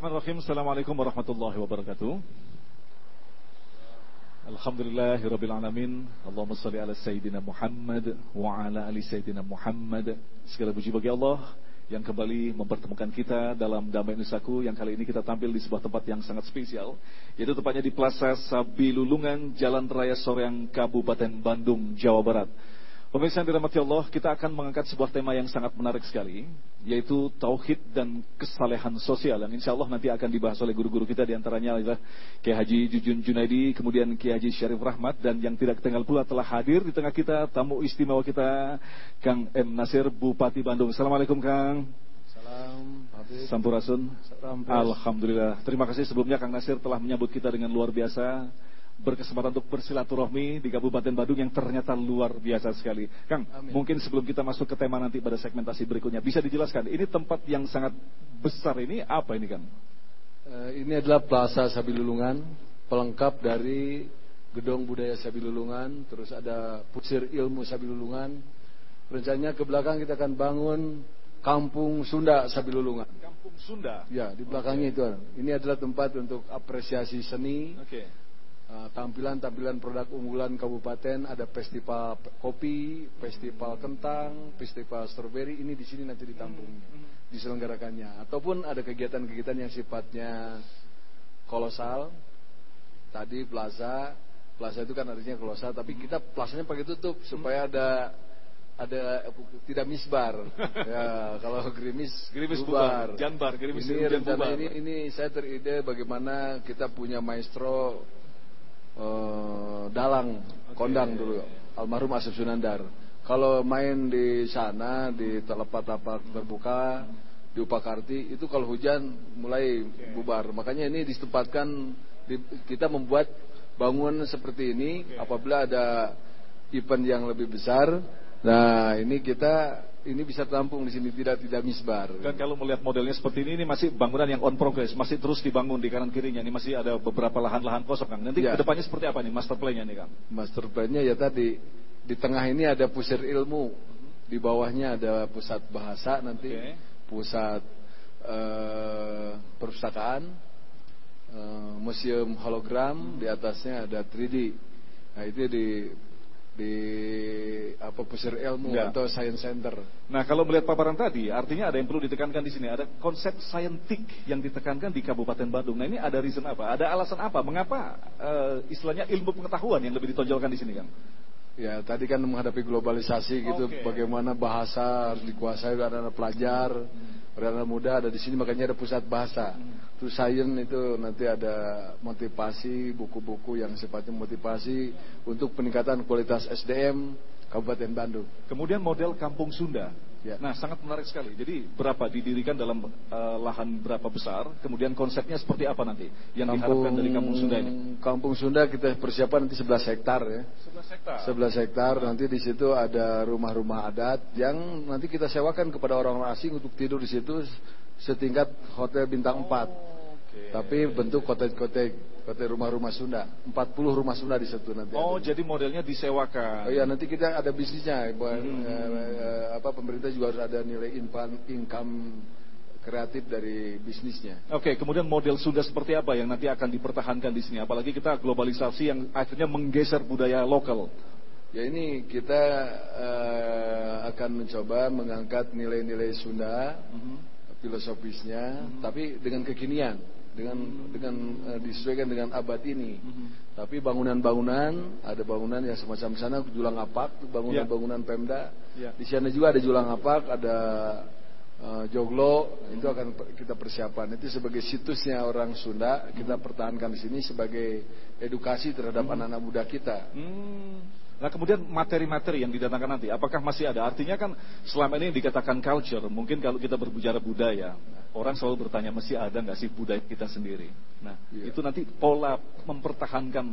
Bismillahirrahmanirrahim. Assalamualaikum warahmatullahi wabarakatuh. Alhamdulillahirabbil alamin. Allahumma shalli ala sayyidina Muhammad wa ala ali sayyidina Muhammad. Segala puji bagi Allah yang kembali mempertemukan kita dalam Damai Nusaku yang kali ini kita tampil di sebuah tempat yang sangat spesial yaitu tepatnya di Plaza Sabilulungan Jalan Raya Soreang Kabupaten Bandung Jawa Barat. Pemirsa yang dirahmati Allah, kita akan mengangkat sebuah tema yang sangat menarik sekali, yaitu tauhid dan kesalehan sosial yang insya Allah nanti akan dibahas oleh guru-guru kita di antaranya adalah Kiai Haji Jujun Junaidi, kemudian Kiai Haji Syarif Rahmat, dan yang tidak tinggal pula telah hadir di tengah kita tamu istimewa kita, Kang M. Nasir, Bupati Bandung. Assalamualaikum Kang. Salam, Habib. Sampurasun. Alhamdulillah. Terima kasih sebelumnya Kang Nasir telah menyambut kita dengan luar biasa berkesempatan untuk bersilaturahmi di Kabupaten Bandung yang ternyata luar biasa sekali. Kang, Amin. mungkin sebelum kita masuk ke tema nanti pada segmentasi berikutnya, bisa dijelaskan ini tempat yang sangat besar ini apa ini Kang? Eh, ini adalah Plaza Sabilulungan, pelengkap dari Gedung Budaya Sabilulungan, terus ada Pusir Ilmu Sabilulungan. Rencananya ke belakang kita akan bangun Kampung Sunda Sabilulungan. Kampung Sunda. Ya, di belakangnya itu. Ini adalah tempat untuk apresiasi seni, Oke. Eh, tampilan-tampilan produk unggulan kabupaten, ada festival kopi, festival kentang, festival stroberi, ini di sini nanti ditampung, diselenggarakannya. Ataupun ada kegiatan-kegiatan yang sifatnya kolosal, tadi plaza, plaza itu kan artinya kolosal, tapi kita plazanya pakai tutup supaya ada ada tidak misbar. ya, kalau gerimis, Gerimis bubar. bubar, janbar, gerimis ini rencana bubar. ini ini saya teride bagaimana kita punya maestro eh, dalang kondang dulu almarhum Asep Sunandar. Kalau main di sana di tempat-tempat terbuka di Upakarti itu kalau hujan mulai bubar. Makanya ini ditempatkan di- kita membuat bangunan seperti ini apabila ada event yang lebih besar. Nah, ini kita ini bisa tampung di sini tidak tidak misbar. Dan kalau melihat modelnya seperti ini, ini masih bangunan yang on progress, masih terus dibangun di kanan kirinya. Ini masih ada beberapa lahan-lahan kosong, Kang. Nanti Ya. ke depannya seperti apa nih master plan-nya nih, Kang? Master plan-nya ya tadi di tengah ini ada pusir ilmu, di bawahnya ada pusat bahasa nanti, Oke. pusat eh, perpustakaan, eh, museum hologram, di atasnya ada 3D. Nah itu di di apa pusir ilmu Ya. atau science center. Nah, kalau melihat paparan tadi, artinya ada yang perlu ditekankan di sini. Ada konsep saintik yang ditekankan di Kabupaten Bandung. Nah, ini ada reason apa? Ada alasan apa? Mengapa eh, istilahnya ilmu pengetahuan yang lebih ditonjolkan di sini, Kang? Ya tadi kan menghadapi globalisasi gitu, Oke. bagaimana bahasa harus dikuasai oleh anak-anak pelajar, oleh anak muda ada di sini makanya ada pusat bahasa. Terus sains itu nanti ada motivasi buku-buku yang sifatnya motivasi untuk peningkatan kualitas SDM Kabupaten Bandung. Kemudian model Kampung Sunda. Ya. Nah, sangat menarik sekali. Jadi, berapa didirikan dalam eh, lahan berapa besar? Kemudian konsepnya seperti apa nanti yang diharapkan dari Kampung Sunda ini? Kampung Sunda kita persiapan nanti 11 hektar ya. 11 hektar. 11 hektar nanti di situ ada rumah-rumah adat yang nanti kita sewakan kepada orang-orang asing untuk tidur di situ setingkat hotel bintang 4. Tapi bentuk kotek-kotek kotek rumah-rumah Sunda. 40 rumah Sunda di situ nanti. Oh, ada. jadi modelnya disewakan. Oh iya nanti kita ada bisnisnya. Bahwa, Hmm. eh, eh, apa pemerintah juga harus ada nilai income, income kreatif dari bisnisnya. Oke, kemudian model Sunda seperti apa yang nanti akan dipertahankan di sini? Apalagi kita globalisasi yang akhirnya menggeser budaya lokal. Ya ini kita eh, akan mencoba mengangkat nilai-nilai Sunda, filosofisnya, tapi dengan kekinian, dengan dengan eh, disesuaikan dengan abad ini. Tapi bangunan-bangunan, ada bangunan yang semacam sana Julang Apak, bangunan-bangunan Pemda. Ya. Di sana juga ada Julang Apak, ada eh, Joglo, itu akan kita persiapan. Itu sebagai situsnya orang Sunda, kita pertahankan di sini sebagai edukasi terhadap anak-anak muda kita. Hmm. Nah kemudian materi-materi yang didatangkan nanti, apakah masih ada? Artinya kan selama ini dikatakan culture, mungkin kalau kita berbicara budaya, orang selalu bertanya masih ada nggak sih budaya kita sendiri? Nah Iya. itu nanti pola mempertahankan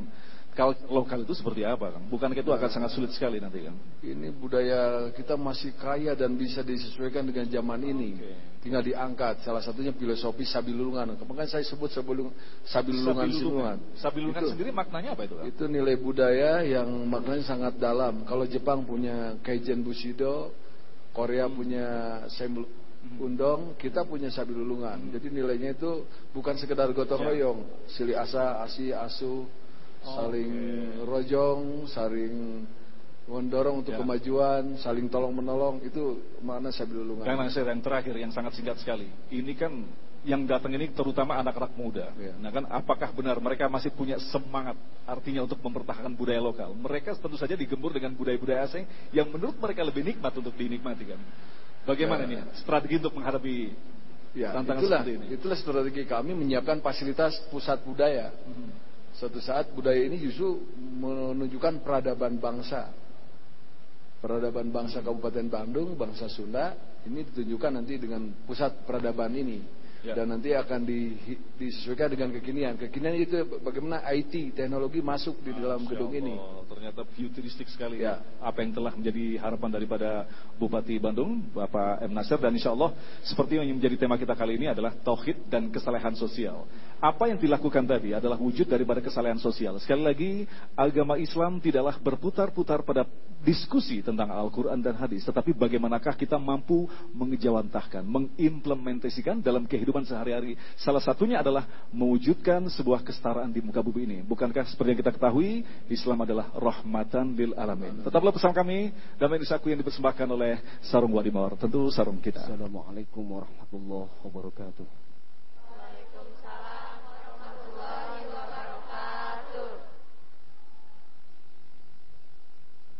lokal itu seperti apa kan? Bukankah itu akan sangat sulit sekali nanti kan? Ini budaya kita masih kaya dan bisa disesuaikan dengan zaman ini. Oke. Tinggal diangkat. Salah satunya filosofi Sabilulungan. Makanya saya sebut Sabilung, Sabilulungan Sinuan. Sabilungan Itu- sendiri maknanya apa itu? Kan? Itu nilai budaya yang maknanya sangat dalam. Kalau Jepang punya Keijen Bushido, Korea punya Sembul- undong, kita punya sabilulungan. Jadi nilainya itu bukan sekedar gotong Ya. royong, sili asa, asi, asu, saling rojong, saling mendorong untuk Ya. kemajuan, saling tolong menolong itu makna sabilulungan. Kang Nasir yang terakhir yang sangat singkat sekali. Ini kan yang datang ini terutama anak-anak muda. Iya. Nah kan apakah benar mereka masih punya semangat artinya untuk mempertahankan budaya lokal? Mereka tentu saja digembur dengan budaya-budaya asing yang menurut mereka lebih nikmat untuk dinikmati kan. Bagaimana Ya. nih strategi untuk menghadapi Ya, tantangan itulah, seperti ini? itulah strategi kami menyiapkan fasilitas pusat budaya. Suatu saat budaya ini justru menunjukkan peradaban bangsa. Peradaban bangsa Kabupaten Bandung, bangsa Sunda, ini ditunjukkan nanti dengan pusat peradaban ini. Ya. Dan nanti akan di- disesuaikan dengan kekinian. Kekinian itu bagaimana IT, teknologi masuk di dalam Masya gedung ini. Ternyata futuristik sekali Ya. apa yang telah menjadi harapan daripada Bupati Bandung, Bapak M. Nasir. Dan insya Allah seperti yang menjadi tema kita kali ini adalah tauhid dan kesalehan sosial. Apa yang dilakukan tadi adalah wujud daripada kesalehan sosial. Sekali lagi, agama Islam tidaklah berputar-putar pada diskusi tentang Al-Quran dan hadis. Tetapi bagaimanakah kita mampu mengejawantahkan, mengimplementasikan dalam kehidupan sehari-hari. Salah satunya adalah mewujudkan sebuah kesetaraan di muka bumi ini. Bukankah seperti yang kita ketahui, Islam adalah rahmatan lil alamin. Tetaplah bersama kami, Damai Nisaku yang dipersembahkan oleh Sarung Wadimor. Tentu sarung kita. Assalamualaikum warahmatullahi wabarakatuh.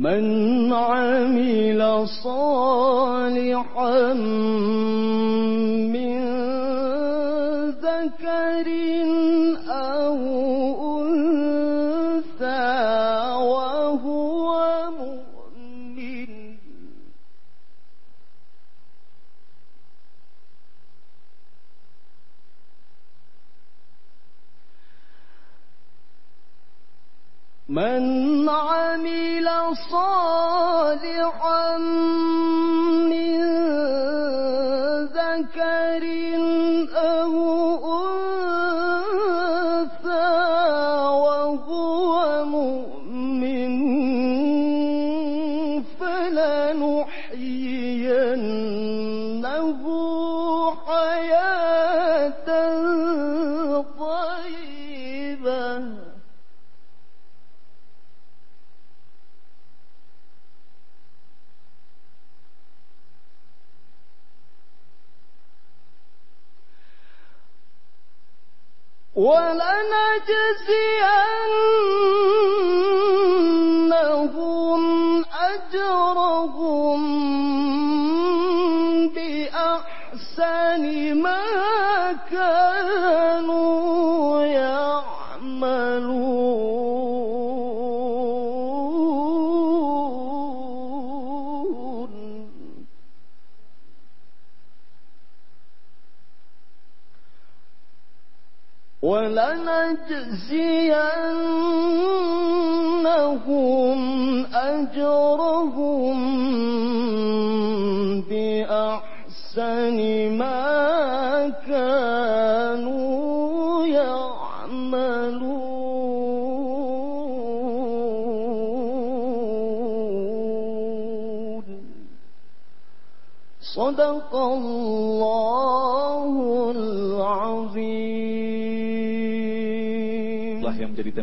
من عمل صالحا عمل صالحا. ولنجزينهم ولنجزينهم أجرهم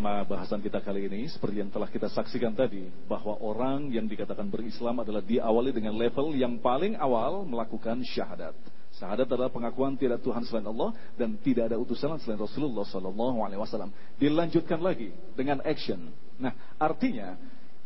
tema bahasan kita kali ini seperti yang telah kita saksikan tadi bahwa orang yang dikatakan berislam adalah diawali dengan level yang paling awal melakukan syahadat. Syahadat adalah pengakuan tidak Tuhan selain Allah dan tidak ada utusan selain Rasulullah Sallallahu Alaihi Wasallam. Dilanjutkan lagi dengan action. Nah, artinya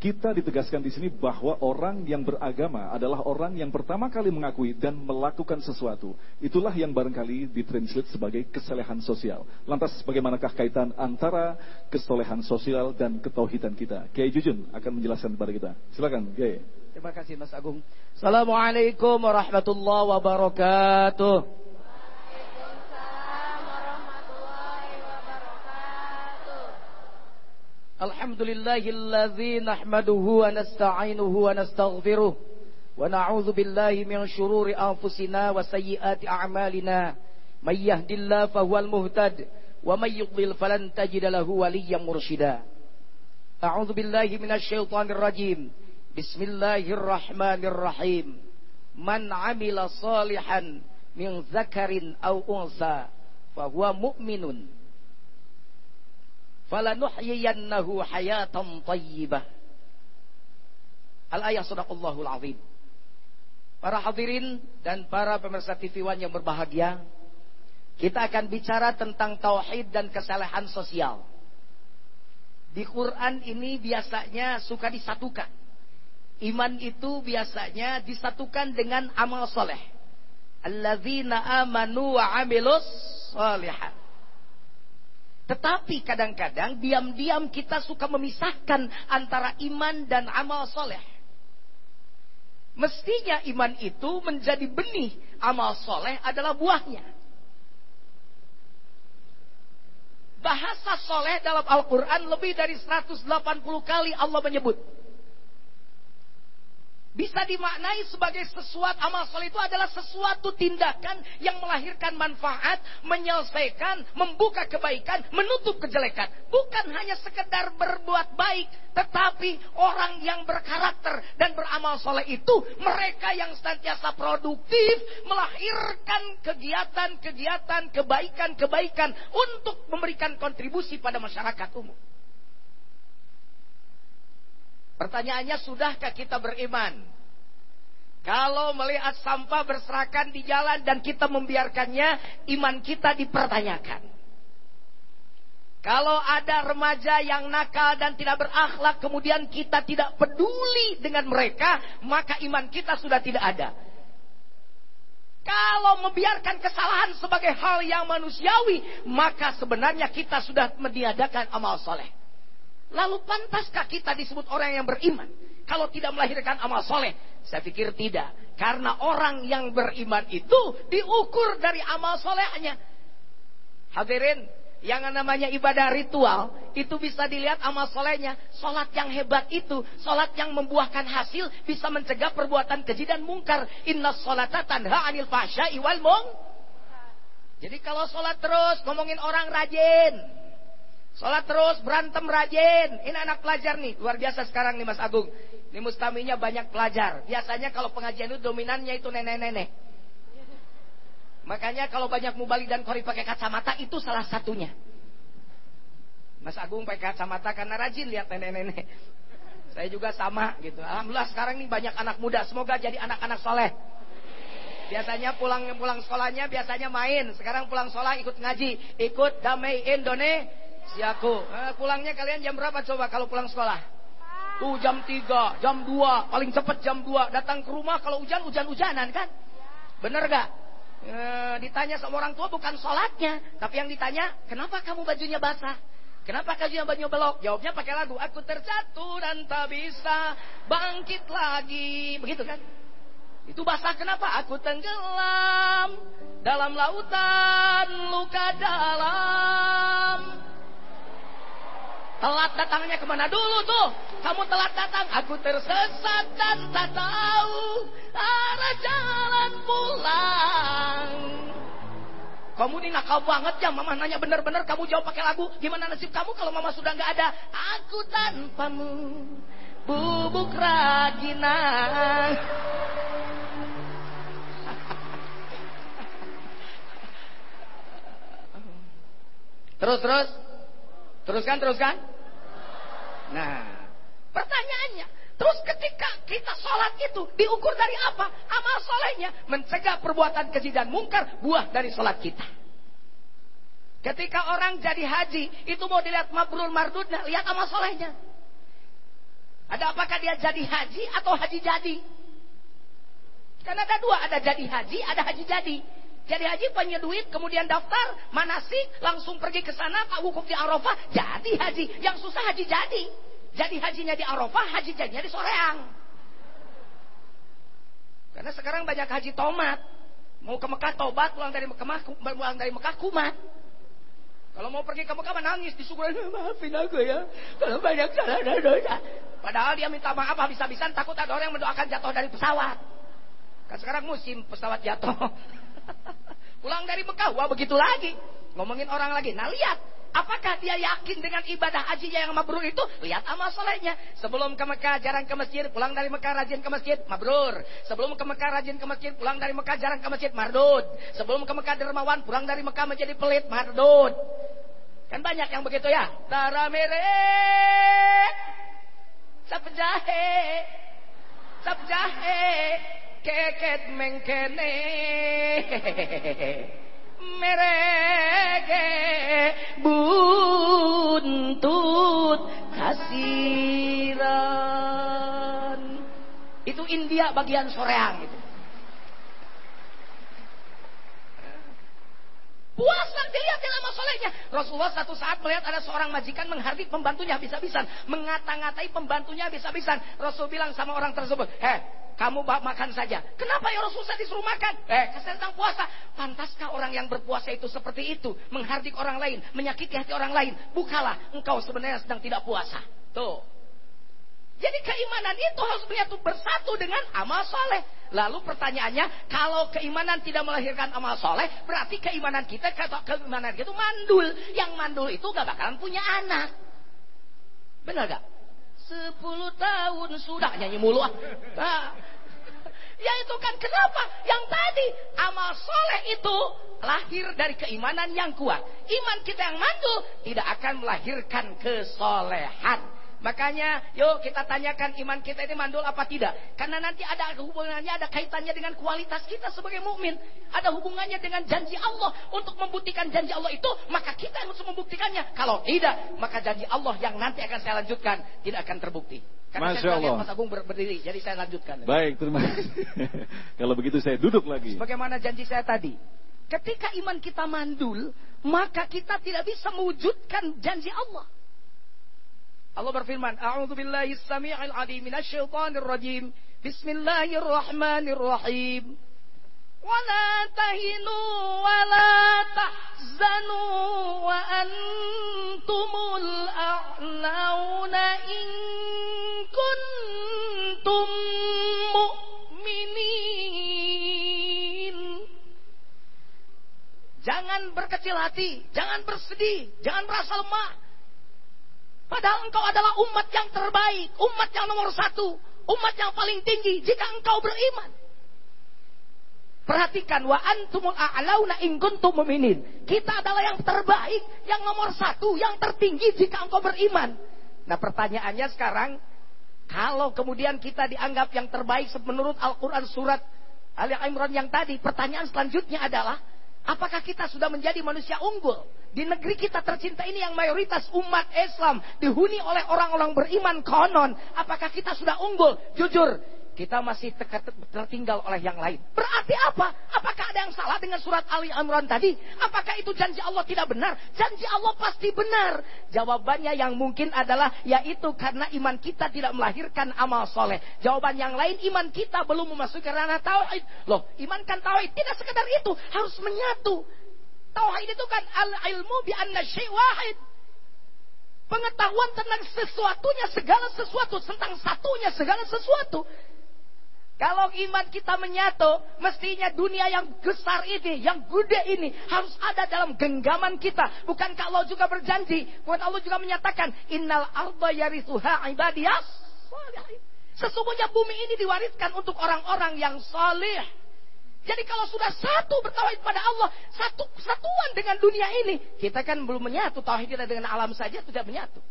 Kita ditegaskan di sini bahwa orang yang beragama adalah orang yang pertama kali mengakui dan melakukan sesuatu. Itulah yang barangkali ditranslate sebagai kesalehan sosial. Lantas bagaimanakah kaitan antara kesolehan sosial dan ketauhidan kita? Kiai Jujun akan menjelaskan kepada kita. Silakan, Kiai. Terima kasih Mas Agung. Assalamualaikum warahmatullahi wabarakatuh. Alhamdulillahilladzi nahmaduhu wa nasta'inuhu wa nastaghfiruh wa na'udzu billahi min shururi anfusina wa sayyiati a'malina. May yahdihillahu fahuwal muhtad wa may yudlil falan tajida lahu waliyyan mursyida. A'udzu billahi minasy syaithanir rajim. Bismillahirrahmanirrahim. Man 'amila salihan min dzakarin aw unsa fahuwa mu'minun falanuhyiyannahu hayatan tayyibah. Al-ayah sadaqallahul azim. Para hadirin dan para pemirsa TV One yang berbahagia, kita akan bicara tentang tauhid dan kesalahan sosial. Di Quran ini biasanya suka disatukan. Iman itu biasanya disatukan dengan amal soleh. Alladzina amanu wa amilus solihat. Tetapi kadang-kadang diam-diam kita suka memisahkan antara iman dan amal soleh. Mestinya iman itu menjadi benih, amal soleh adalah buahnya. Bahasa soleh dalam Al-Quran lebih dari 180 kali Allah menyebut. Bisa dimaknai sebagai sesuatu amal soleh itu adalah sesuatu tindakan yang melahirkan manfaat, menyelesaikan, membuka kebaikan, menutup kejelekan. Bukan hanya sekedar berbuat baik, tetapi orang yang berkarakter dan beramal soleh itu mereka yang senantiasa produktif, melahirkan kegiatan-kegiatan kebaikan-kebaikan untuk memberikan kontribusi pada masyarakat umum. Pertanyaannya, sudahkah kita beriman? Kalau melihat sampah berserakan di jalan dan kita membiarkannya, iman kita dipertanyakan. Kalau ada remaja yang nakal dan tidak berakhlak, kemudian kita tidak peduli dengan mereka, maka iman kita sudah tidak ada. Kalau membiarkan kesalahan sebagai hal yang manusiawi, maka sebenarnya kita sudah meniadakan amal soleh. Lalu pantaskah kita disebut orang yang beriman? Kalau tidak melahirkan amal soleh? Saya pikir tidak. Karena orang yang beriman itu diukur dari amal solehnya. Hadirin, yang namanya ibadah ritual, itu bisa dilihat amal solehnya. Sholat yang hebat itu, sholat yang membuahkan hasil, bisa mencegah perbuatan keji dan mungkar. Inna sholata tanha anil fahsya iwal mung. Jadi kalau sholat terus, ngomongin orang rajin, Sholat terus, berantem rajin. Ini anak pelajar nih, luar biasa sekarang nih Mas Agung. Ini mustaminya banyak pelajar. Biasanya kalau pengajian itu dominannya itu nenek-nenek. Makanya kalau banyak mubalik dan kori pakai kacamata itu salah satunya. Mas Agung pakai kacamata karena rajin lihat nenek-nenek. Saya juga sama gitu. Alhamdulillah sekarang nih banyak anak muda. Semoga jadi anak-anak soleh. Biasanya pulang pulang sekolahnya biasanya main. Sekarang pulang sekolah ikut ngaji, ikut damai Indonesia Siaku. Eh, pulangnya kalian jam berapa coba kalau pulang sekolah? Tuh jam 3, jam 2, paling cepat jam 2. Datang ke rumah kalau hujan, hujan-hujanan kan? Bener gak? E, ditanya sama orang tua bukan sholatnya. Tapi yang ditanya, kenapa kamu bajunya basah? Kenapa bajunya baju belok? Jawabnya pakai lagu. Aku terjatuh dan tak bisa bangkit lagi. Begitu kan? Itu basah kenapa? Aku tenggelam dalam lautan luka dalam. Telat datangnya ke mana dulu tuh? Kamu telat datang, aku tersesat dan tak tahu arah jalan pulang. Kamu ini nakal banget ya, mama nanya bener-bener kamu jawab pakai lagu. Gimana nasib kamu kalau mama sudah nggak ada? Aku tanpamu, bubuk raginang. Terus terus, teruskan teruskan. Nah, pertanyaannya, terus ketika kita sholat itu diukur dari apa? Amal solehnya mencegah perbuatan keji dan mungkar buah dari sholat kita. Ketika orang jadi haji, itu mau dilihat mabrur mardudnya, lihat amal solehnya. Ada apakah dia jadi haji atau haji jadi? Kan ada dua, ada jadi haji, ada haji jadi. Jadi haji punya duit, kemudian daftar, manasik, langsung pergi ke sana, pak wukuf di Arafah, jadi haji. Yang susah haji jadi. Jadi hajinya di Arafah, haji jadinya di Soreang. Karena sekarang banyak haji tomat. Mau ke Mekah tobat, pulang dari Mekah, pulang dari Mekah kumat. Kalau mau pergi ke Mekah menangis di syukuran, maafin aku ya. Kalau banyak salah dan dosa. Padahal dia minta maaf habis-habisan takut ada orang yang mendoakan jatuh dari pesawat. Kan sekarang musim pesawat jatuh. Pulang dari Mekah, wah begitu lagi. Ngomongin orang lagi. Nah lihat, apakah dia yakin dengan ibadah hajinya yang mabrur itu? Lihat amal solehnya. Sebelum ke Mekah jarang ke masjid, pulang dari Mekah rajin ke masjid, mabrur. Sebelum ke Mekah rajin ke masjid, pulang dari Mekah jarang ke masjid, mardud. Sebelum ke Mekah dermawan, pulang dari Mekah menjadi pelit, mardud. Kan banyak yang begitu ya. Tara mere, sap jahe, sap jahe, keket mengkene merege buntut kasiran itu India bagian soreang itu Puasa dilihat nama solehnya. Rasulullah satu saat melihat ada seorang majikan menghardik pembantunya habis-habisan. Mengata-ngatai pembantunya habis-habisan. Rasul bilang sama orang tersebut. Heh, kamu makan saja. Kenapa ya Rasul saya disuruh makan? Eh, saya sedang puasa. Pantaskah orang yang berpuasa itu seperti itu? Menghardik orang lain. Menyakiti hati orang lain. Bukalah, engkau sebenarnya sedang tidak puasa. Tuh. Jadi keimanan itu harus menyatu bersatu dengan amal soleh. Lalu pertanyaannya, kalau keimanan tidak melahirkan amal soleh, berarti keimanan kita, kata keimanan kita itu mandul. Yang mandul itu gak bakalan punya anak. Benar gak? Sepuluh tahun sudah nyanyi mulu ah. Nah, ya itu kan kenapa? Yang tadi amal soleh itu lahir dari keimanan yang kuat. Iman kita yang mandul tidak akan melahirkan kesolehan. Makanya yuk kita tanyakan iman kita ini mandul apa tidak. Karena nanti ada hubungannya, ada kaitannya dengan kualitas kita sebagai mukmin. Ada hubungannya dengan janji Allah. Untuk membuktikan janji Allah itu, maka kita yang harus membuktikannya. Kalau tidak, maka janji Allah yang nanti akan saya lanjutkan tidak akan terbukti. Karena Masya saya Allah. Mas Agung ber- berdiri, jadi saya lanjutkan. Baik, terima kasih. Kalau begitu saya duduk lagi. Sebagaimana janji saya tadi. Ketika iman kita mandul, maka kita tidak bisa mewujudkan janji Allah. Allah berfirman, "A'udzu billahi samii'il 'aliim minasyaitonir rajim. Bismillahirrahmanirrahim." ولا تهنوا ولا تحزنوا وأنتم الأعلون إن كنتم مؤمنين Jangan berkecil hati, jangan bersedih, jangan merasa lemah. Padahal engkau adalah umat yang terbaik, umat yang nomor satu, umat yang paling tinggi jika engkau beriman. Perhatikan wa antumul a'launa in kuntum mu'minin. Kita adalah yang terbaik, yang nomor satu, yang tertinggi jika engkau beriman. Nah pertanyaannya sekarang, kalau kemudian kita dianggap yang terbaik menurut Al-Quran surat Ali Imran yang tadi, pertanyaan selanjutnya adalah, apakah kita sudah menjadi manusia unggul? Di negeri kita tercinta ini yang mayoritas umat Islam dihuni oleh orang-orang beriman konon. Apakah kita sudah unggul? Jujur, kita masih tertinggal oleh yang lain. Berarti apa? Apakah ada yang salah dengan surat Ali Imran tadi? Apakah itu janji Allah tidak benar? Janji Allah pasti benar. Jawabannya yang mungkin adalah yaitu karena iman kita tidak melahirkan amal soleh. Jawaban yang lain iman kita belum memasuki ranah tauhid. Loh, iman kan tauhid tidak sekedar itu, harus menyatu. Tauhid itu kan al-ilmu bi anna wahid. Pengetahuan tentang sesuatunya segala sesuatu, tentang satunya segala sesuatu. Kalau iman kita menyatu, mestinya dunia yang besar ini, yang gede ini harus ada dalam genggaman kita. Bukankah Allah juga berjanji? Bukan Allah juga menyatakan, Innal arda yarithuha ibadiyas salihin." Sesungguhnya bumi ini diwariskan untuk orang-orang yang salih. Jadi kalau sudah satu bertauhid pada Allah, satu kesatuan dengan dunia ini, kita kan belum menyatu. Tauhid kita dengan alam saja tidak menyatu.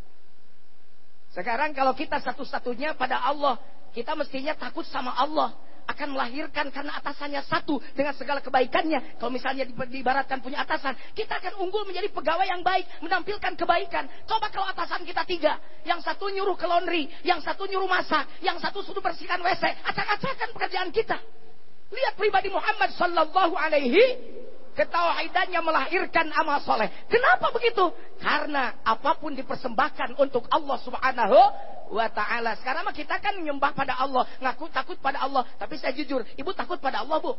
Sekarang kalau kita satu-satunya pada Allah, kita mestinya takut sama Allah. akan melahirkan karena atasannya satu dengan segala kebaikannya. Kalau misalnya di- diibaratkan punya atasan, kita akan unggul menjadi pegawai yang baik, menampilkan kebaikan. Coba kalau atasan kita tiga, yang satu nyuruh ke laundry, yang satu nyuruh masak, yang satu suruh bersihkan WC, acak-acakan pekerjaan kita. Lihat pribadi Muhammad sallallahu alaihi ketauhidannya melahirkan amal soleh. Kenapa begitu? Karena apa pun dipersembahkan untuk Allah Subhanahu wa taala. Sekarang kita kan menyembah pada Allah, ngaku takut pada Allah, tapi saya jujur, Ibu takut pada Allah, Bu.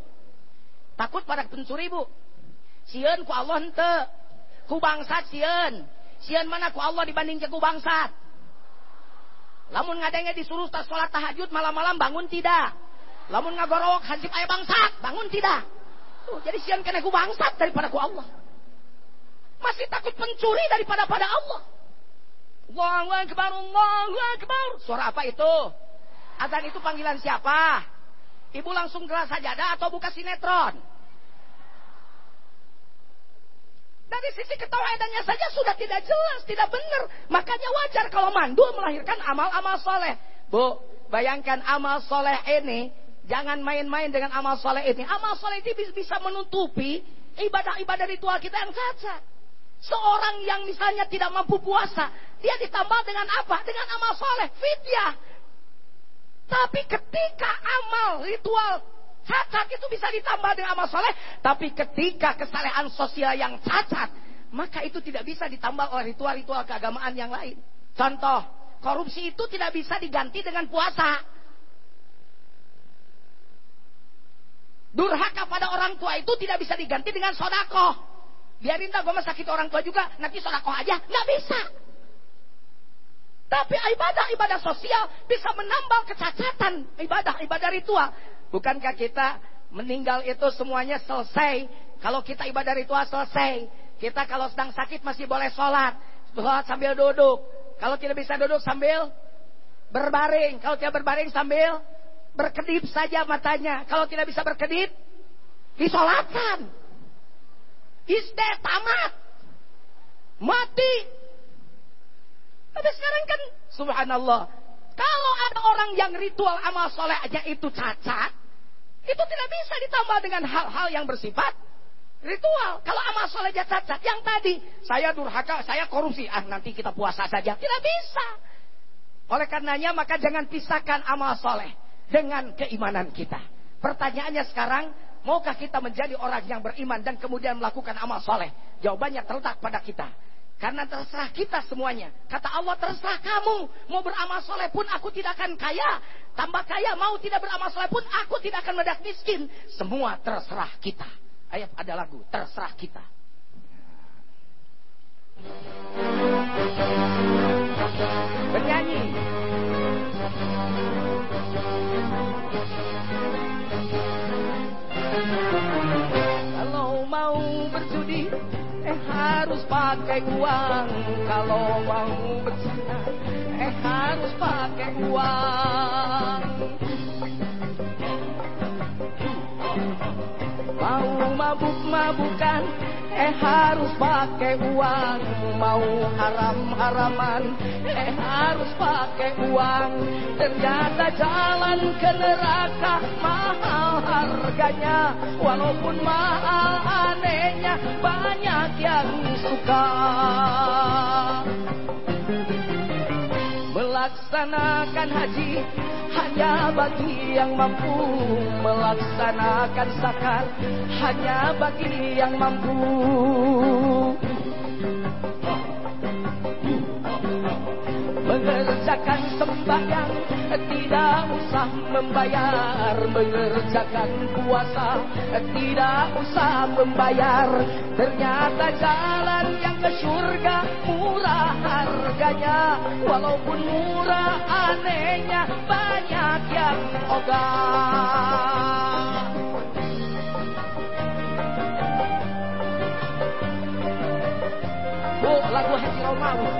Takut pada pencuri, Bu. Sieun ku Allah hente. Ku bangsat sieun. Sieun mana ku Allah dibanding ku bangsat. Lamun ngadenge disuruh tas sholat tahajud malam-malam bangun tidak. Lamun ngagorok hansip aya bangsat, bangun tidak. Tuh, jadi sian kena ku bangsat daripada ku Allah. Masih takut pencuri daripada pada Allah. Allahu Akbar, Allahu Akbar. Suara apa itu? Azan itu panggilan siapa? Ibu langsung gelas sajadah atau buka sinetron? Dari sisi ketauhidannya saja sudah tidak jelas, tidak benar. Makanya wajar kalau mandul melahirkan amal-amal soleh. Bu, bayangkan amal soleh ini, jangan main-main dengan amal soleh ini. Amal soleh ini bis- bisa menutupi ibadah-ibadah ritual kita yang cacat. Seorang yang misalnya tidak mampu puasa, dia ditambah dengan apa? Dengan amal soleh, fidyah. Tapi ketika amal ritual cacat itu bisa ditambah dengan amal soleh. Tapi ketika kesalehan sosial yang cacat, maka itu tidak bisa ditambah oleh ritual-ritual keagamaan yang lain. Contoh, korupsi itu tidak bisa diganti dengan puasa. Durhaka pada orang tua itu tidak bisa diganti dengan sodako. Biarin dah gue sakit orang tua juga, nanti sodako aja. Nggak bisa. Tapi ibadah-ibadah sosial bisa menambal kecacatan ibadah-ibadah ritual. Bukankah kita meninggal itu semuanya selesai? Kalau kita ibadah ritual selesai. Kita kalau sedang sakit masih boleh sholat. Sholat sambil duduk. Kalau tidak bisa duduk sambil berbaring. Kalau tidak berbaring sambil berkedip saja matanya. Kalau tidak bisa berkedip, disolatkan. Isde tamat. Mati. Tapi sekarang kan subhanallah. Kalau ada orang yang ritual amal soleh aja itu cacat. Itu tidak bisa ditambah dengan hal-hal yang bersifat ritual. Kalau amal soleh aja cacat. Yang tadi, saya durhaka, saya korupsi. Ah nanti kita puasa saja. Tidak bisa. Oleh karenanya maka jangan pisahkan amal soleh dengan keimanan kita. Pertanyaannya sekarang, maukah kita menjadi orang yang beriman dan kemudian melakukan amal soleh? Jawabannya terletak pada kita. Karena terserah kita semuanya. Kata Allah terserah kamu. Mau beramal soleh pun aku tidak akan kaya. Tambah kaya mau tidak beramal soleh pun aku tidak akan mendak miskin. Semua terserah kita. Ayat ada lagu terserah kita. Bernyanyi. Mau berjudi eh harus pakai uang. Kalau mau berzina eh harus pakai uang. Mau mabuk-mabukan eh harus pakai uang. Mau haram-haraman eh harus pakai uang. Ternyata jalan ke neraka mahal harganya. Walaupun mahal anehnya banyak yang suka. Melaksanakan haji hanya bagi yang mampu Melaksanakan zakat. Hanya bagi yang mampu. Mengerjakan sembahyang tidak usah membayar. Mengerjakan puasa tidak usah membayar. Ternyata jalan yang ke surga murah harganya. Walaupun murah anehnya banyak yang ogah Bu, lagu Happy Romawi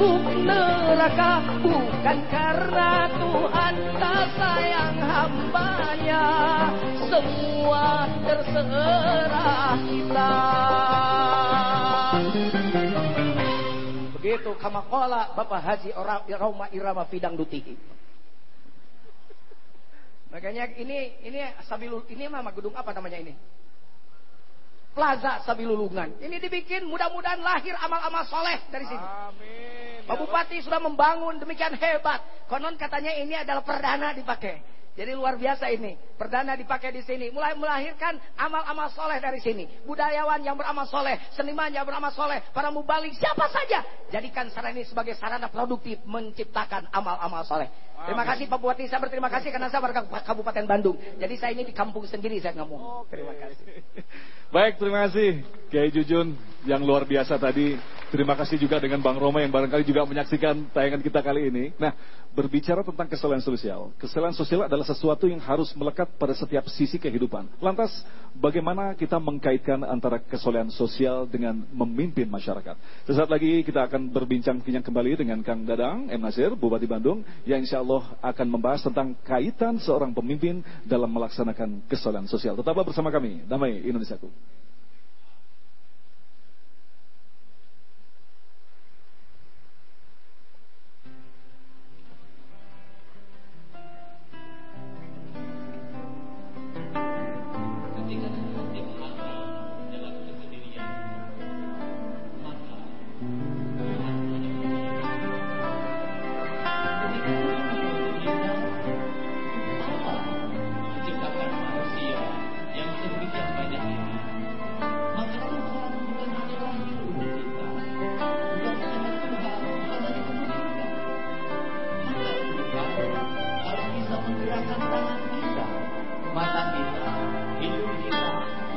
masuk neraka bukan karena Tuhan tak sayang hambanya. Semua terserah kita. Begitu kamakola Bapak Haji Ora- Roma Irama Fidang Dutihi makanya ini ini Sabilul ini nama gedung apa namanya ini Plaza Sabilulungan. Ini dibikin mudah-mudahan lahir amal-amal soleh dari sini. Amin. Pak Bupati sudah membangun demikian hebat. Konon katanya ini adalah perdana dipakai. Jadi luar biasa ini. Perdana dipakai di sini. Mulai melahirkan amal-amal soleh dari sini. Budayawan yang beramal soleh. Seniman yang beramal soleh. Para mubalik. Siapa saja. Jadikan sarana ini sebagai sarana produktif. Menciptakan amal-amal soleh. Terima kasih Pak Bupati. Saya berterima kasih karena saya warga Kabupaten Bandung. Jadi saya ini di kampung sendiri saya ngomong. Terima kasih. Baik, terima kasih Kiai Jujun yang luar biasa tadi. Terima kasih juga dengan Bang Roma yang barangkali juga menyaksikan tayangan kita kali ini. Nah, berbicara tentang kesalahan sosial. Kesalahan sosial adalah sesuatu yang harus melekat pada setiap sisi kehidupan. Lantas, bagaimana kita mengkaitkan antara kesalahan sosial dengan memimpin masyarakat? Sesaat lagi kita akan berbincang kenyang kembali dengan Kang Dadang M. Nasir, Bupati Bandung, yang insya Allah akan membahas tentang kaitan seorang pemimpin dalam melaksanakan kesalahan sosial. Tetaplah bersama kami, Damai Indonesiaku. Menggerakkan tangan kita, mata kita, hidung kita,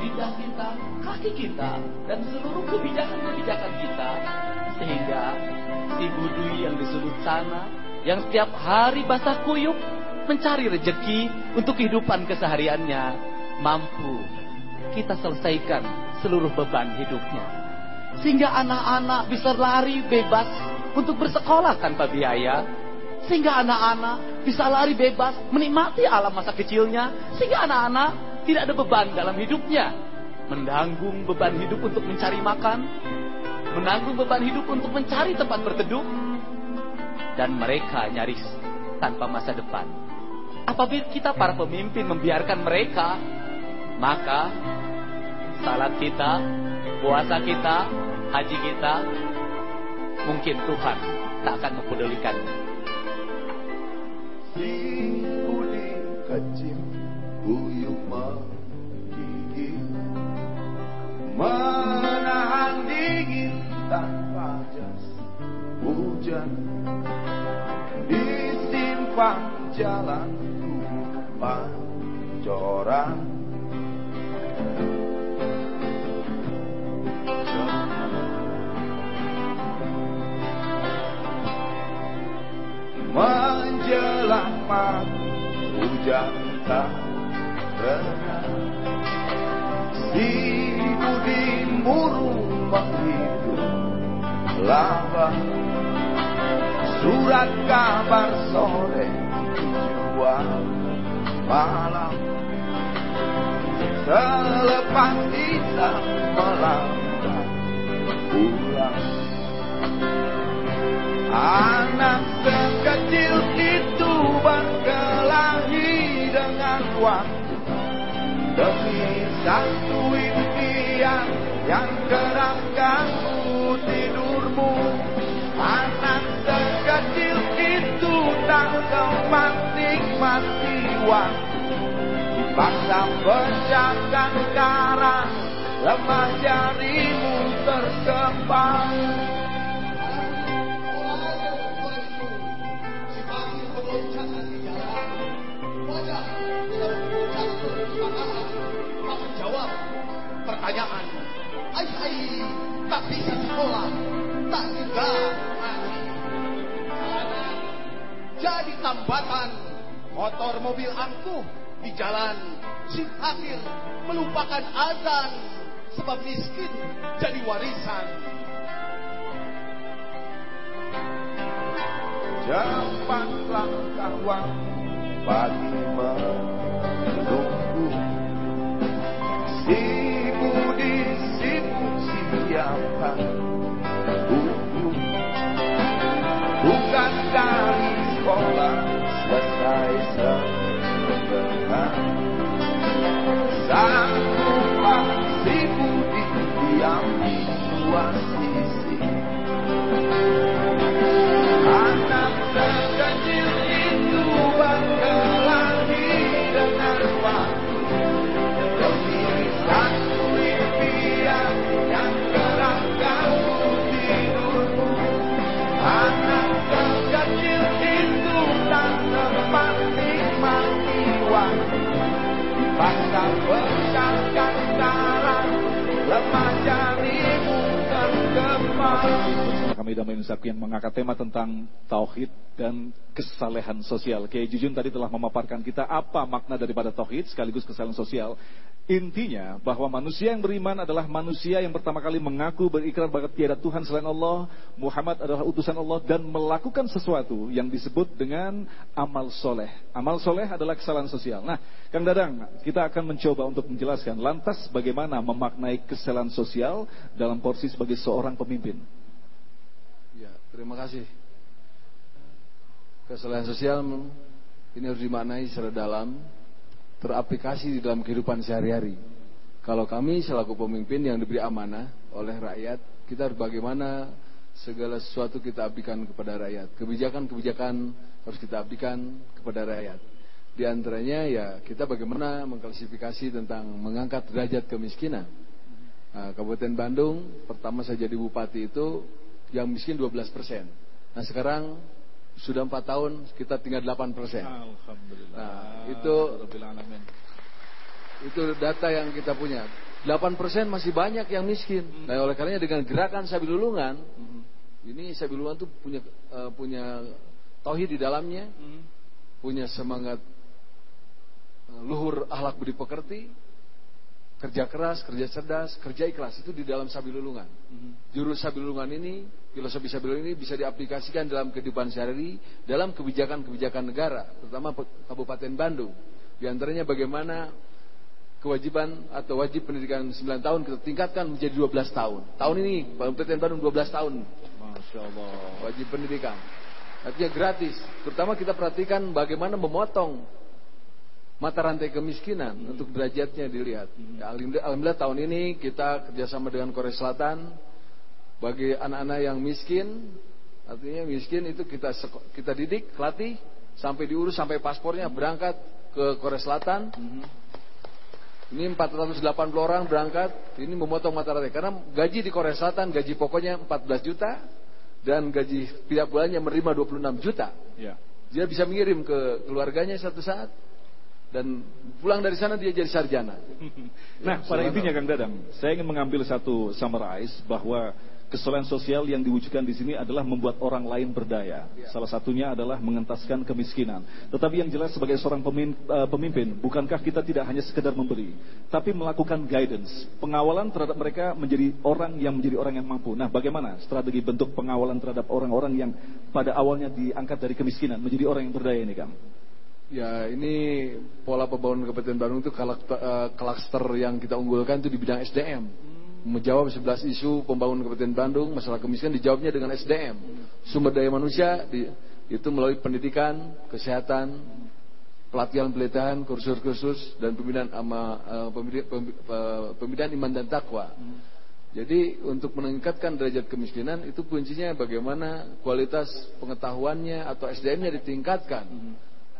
lidah kita, kaki kita, dan seluruh kebijakan-kebijakan kita, sehingga si budui yang di sana, yang setiap hari basah kuyup, mencari rejeki untuk kehidupan kesehariannya, mampu kita selesaikan seluruh beban hidupnya. Sehingga anak-anak bisa lari bebas untuk bersekolah tanpa biaya. Sehingga anak-anak bisa lari bebas menikmati alam masa kecilnya. Sehingga anak-anak tidak ada beban dalam hidupnya. Menanggung beban hidup untuk mencari makan. Menanggung beban hidup untuk mencari tempat berteduh. Dan mereka nyaris tanpa masa depan. Apabila kita para pemimpin membiarkan mereka, maka salat kita, puasa kita, haji kita, mungkin Tuhan tak akan mempedulikannya. Si budi kecil Buyuk menggigit Menahan dingin tanpa jas Hujan. Di simpang jalan Pancoran menjelang malam hujan tak reda si budi murung menghidup laba surat kabar sore tujuan malam. Selepas kita melangkah pulang Anak sekecil itu berkelahi dengan waktu. Demi satu impian yang kerap ganggu tidurmu Anak sekecil itu tak sempat nikmati waktu. Dipaksa pecahkan karang Lemah jarimu terkembang menjawab pertanyaan. Ai ai, tak bisa sekolah, tak juga jadi tambatan, motor mobil angkuh di jalan. Si akhir melupakan azan, sebab miskin jadi warisan. cepatlah kawan bagi menunggu si budi kami Damai Nusaku yang mengangkat tema tentang tauhid dan kesalehan sosial. Kiai Jujun tadi telah memaparkan kita apa makna daripada tauhid sekaligus kesalehan sosial. Intinya bahwa manusia yang beriman adalah manusia yang pertama kali mengaku berikrar bahwa tiada Tuhan selain Allah, Muhammad adalah utusan Allah dan melakukan sesuatu yang disebut dengan amal soleh. Amal soleh adalah kesalahan sosial. Nah, Kang Dadang, kita akan mencoba untuk menjelaskan lantas bagaimana memaknai kesalahan sosial dalam porsi sebagai seorang pemimpin. Terima kasih. Kesalahan sosial ini harus dimaknai secara dalam, teraplikasi di dalam kehidupan sehari-hari. Kalau kami selaku pemimpin yang diberi amanah oleh rakyat, kita harus bagaimana segala sesuatu kita abdikan kepada rakyat. Kebijakan-kebijakan harus kita abdikan kepada rakyat. Di antaranya ya kita bagaimana mengklasifikasi tentang mengangkat derajat kemiskinan. Nah, Kabupaten Bandung pertama saya jadi bupati itu yang miskin 12 persen. Nah sekarang sudah empat tahun kita tinggal 8 persen. Alhamdulillah. Nah, itu-. Itu data yang kita punya. 8 persen masih banyak yang miskin. Nah oleh karenanya dengan gerakan Sabilulungan, ini Sabilulungan tuh punya eh, punya tauhid di dalamnya, punya semangat eh, luhur ahlak budi pekerti, kerja keras, kerja cerdas, kerja ikhlas itu di dalam Sabilulungan. Jurus Sabilulungan ini, filosofi Sabilulungan ini bisa diaplikasikan dalam kehidupan sehari-hari, dalam kebijakan-kebijakan negara, terutama Kabupaten Bandung. Di antaranya bagaimana kewajiban atau wajib pendidikan 9 tahun kita tingkatkan menjadi 12 tahun. Tahun ini Kabupaten Bandung 12 tahun Masya Allah. wajib pendidikan. Artinya gratis. Terutama kita perhatikan bagaimana memotong mata rantai kemiskinan untuk derajatnya dilihat. Ya, alhamdulillah, tahun ini kita kerjasama dengan Korea Selatan bagi anak-anak yang miskin, artinya miskin itu kita kita didik, latih sampai diurus sampai paspornya berangkat ke Korea Selatan. Ini 480 orang berangkat, ini memotong mata rantai karena gaji di Korea Selatan gaji pokoknya 14 juta dan gaji tiap bulannya menerima 26 juta. Ya. Dia bisa mengirim ke keluarganya satu saat dan pulang dari sana dia jadi sarjana. Nah, pada intinya Kang Dadang, saya ingin mengambil satu summarize bahwa kesalahan sosial yang diwujudkan di sini adalah membuat orang lain berdaya. Salah satunya adalah mengentaskan kemiskinan. Tetapi yang jelas sebagai seorang eh, pemimpin, bukankah kita tidak hanya sekedar memberi, tapi melakukan guidance, pengawalan terhadap mereka menjadi orang yang menjadi orang yang mampu. Nah, bagaimana strategi bentuk pengawalan terhadap orang-orang yang pada awalnya diangkat dari kemiskinan menjadi orang yang berdaya ini, Kang? Ya ini pola pembangunan Kabupaten Bandung itu eh, klaster yang kita unggulkan itu di bidang SDM. Menjawab 11 isu pembangunan Kabupaten Bandung, masalah kemiskinan dijawabnya dengan SDM. Sumber daya manusia di- itu melalui pendidikan, kesehatan, pelatihan pelatihan, kursus-kursus dan pembinaan ama eh, pembina- pembi- eh, pembinaan iman dan takwa. Jadi untuk meningkatkan derajat kemiskinan itu kuncinya bagaimana kualitas pengetahuannya atau SDM-nya ditingkatkan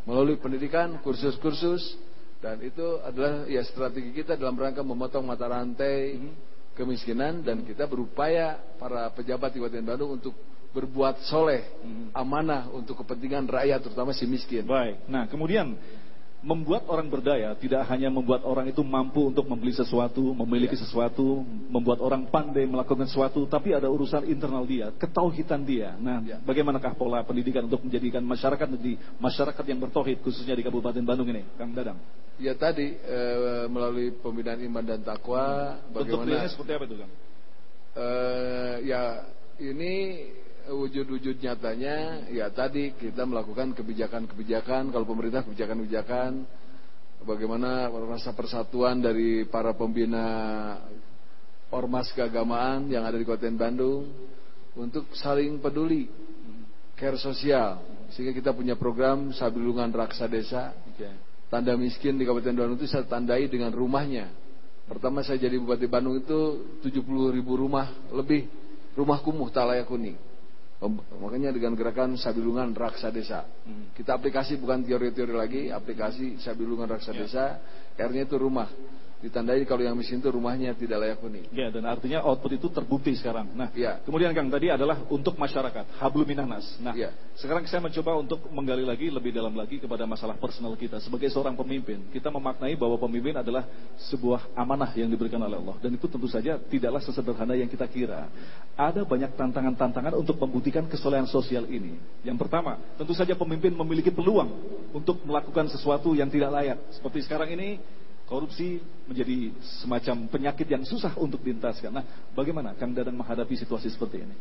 melalui pendidikan, kursus-kursus dan itu adalah ya strategi kita dalam rangka memotong mata rantai kemiskinan dan kita berupaya para pejabat di Kabupaten Bandung untuk berbuat soleh, amanah untuk kepentingan rakyat terutama si miskin. Baik. Nah, kemudian membuat orang berdaya tidak hanya membuat orang itu mampu untuk membeli sesuatu, memiliki sesuatu, membuat orang pandai melakukan sesuatu, tapi ada urusan internal dia, ketauhidan dia. Nah, Ya. bagaimanakah pola pendidikan untuk menjadikan masyarakat menjadi masyarakat yang bertauhid khususnya di Kabupaten Bandung ini, Kang Dadang? Ya tadi eh, melalui pembinaan iman dan takwa Bentuk bagaimana seperti apa itu, Kang? eh, ya ini wujud-wujud nyatanya ya tadi kita melakukan kebijakan-kebijakan kalau pemerintah kebijakan-kebijakan bagaimana rasa persatuan dari para pembina ormas keagamaan yang ada di Kabupaten Bandung untuk saling peduli care sosial sehingga kita punya program Sabilungan Raksa Desa. Tanda miskin di Kabupaten Bandung itu saya tandai dengan rumahnya. Pertama saya jadi Bupati Bandung itu 70 ribu rumah lebih rumah kumuh tak layak Pem- makanya dengan gerakan Sabilungan Raksa Desa. Kita aplikasi bukan teori-teori lagi aplikasi Sabilungan Raksa Desa R-nya itu rumah ditandai kalau yang miskin itu rumahnya tidak layak huni Ya, dan artinya output itu terbukti sekarang. Nah, Ya. kemudian Kang tadi adalah untuk masyarakat, hablum minannas. Nah, Ya. sekarang saya mencoba untuk menggali lagi lebih dalam lagi kepada masalah personal kita sebagai seorang pemimpin. Kita memaknai bahwa pemimpin adalah sebuah amanah yang diberikan oleh Allah dan itu tentu saja tidaklah sesederhana yang kita kira. Ada banyak tantangan-tantangan untuk membuktikan kesolehan sosial ini. Yang pertama, tentu saja pemimpin memiliki peluang untuk melakukan sesuatu yang tidak layak. Seperti sekarang ini korupsi menjadi semacam penyakit yang susah untuk dientaskan. Nah, bagaimana Kang Dadang menghadapi situasi seperti ini?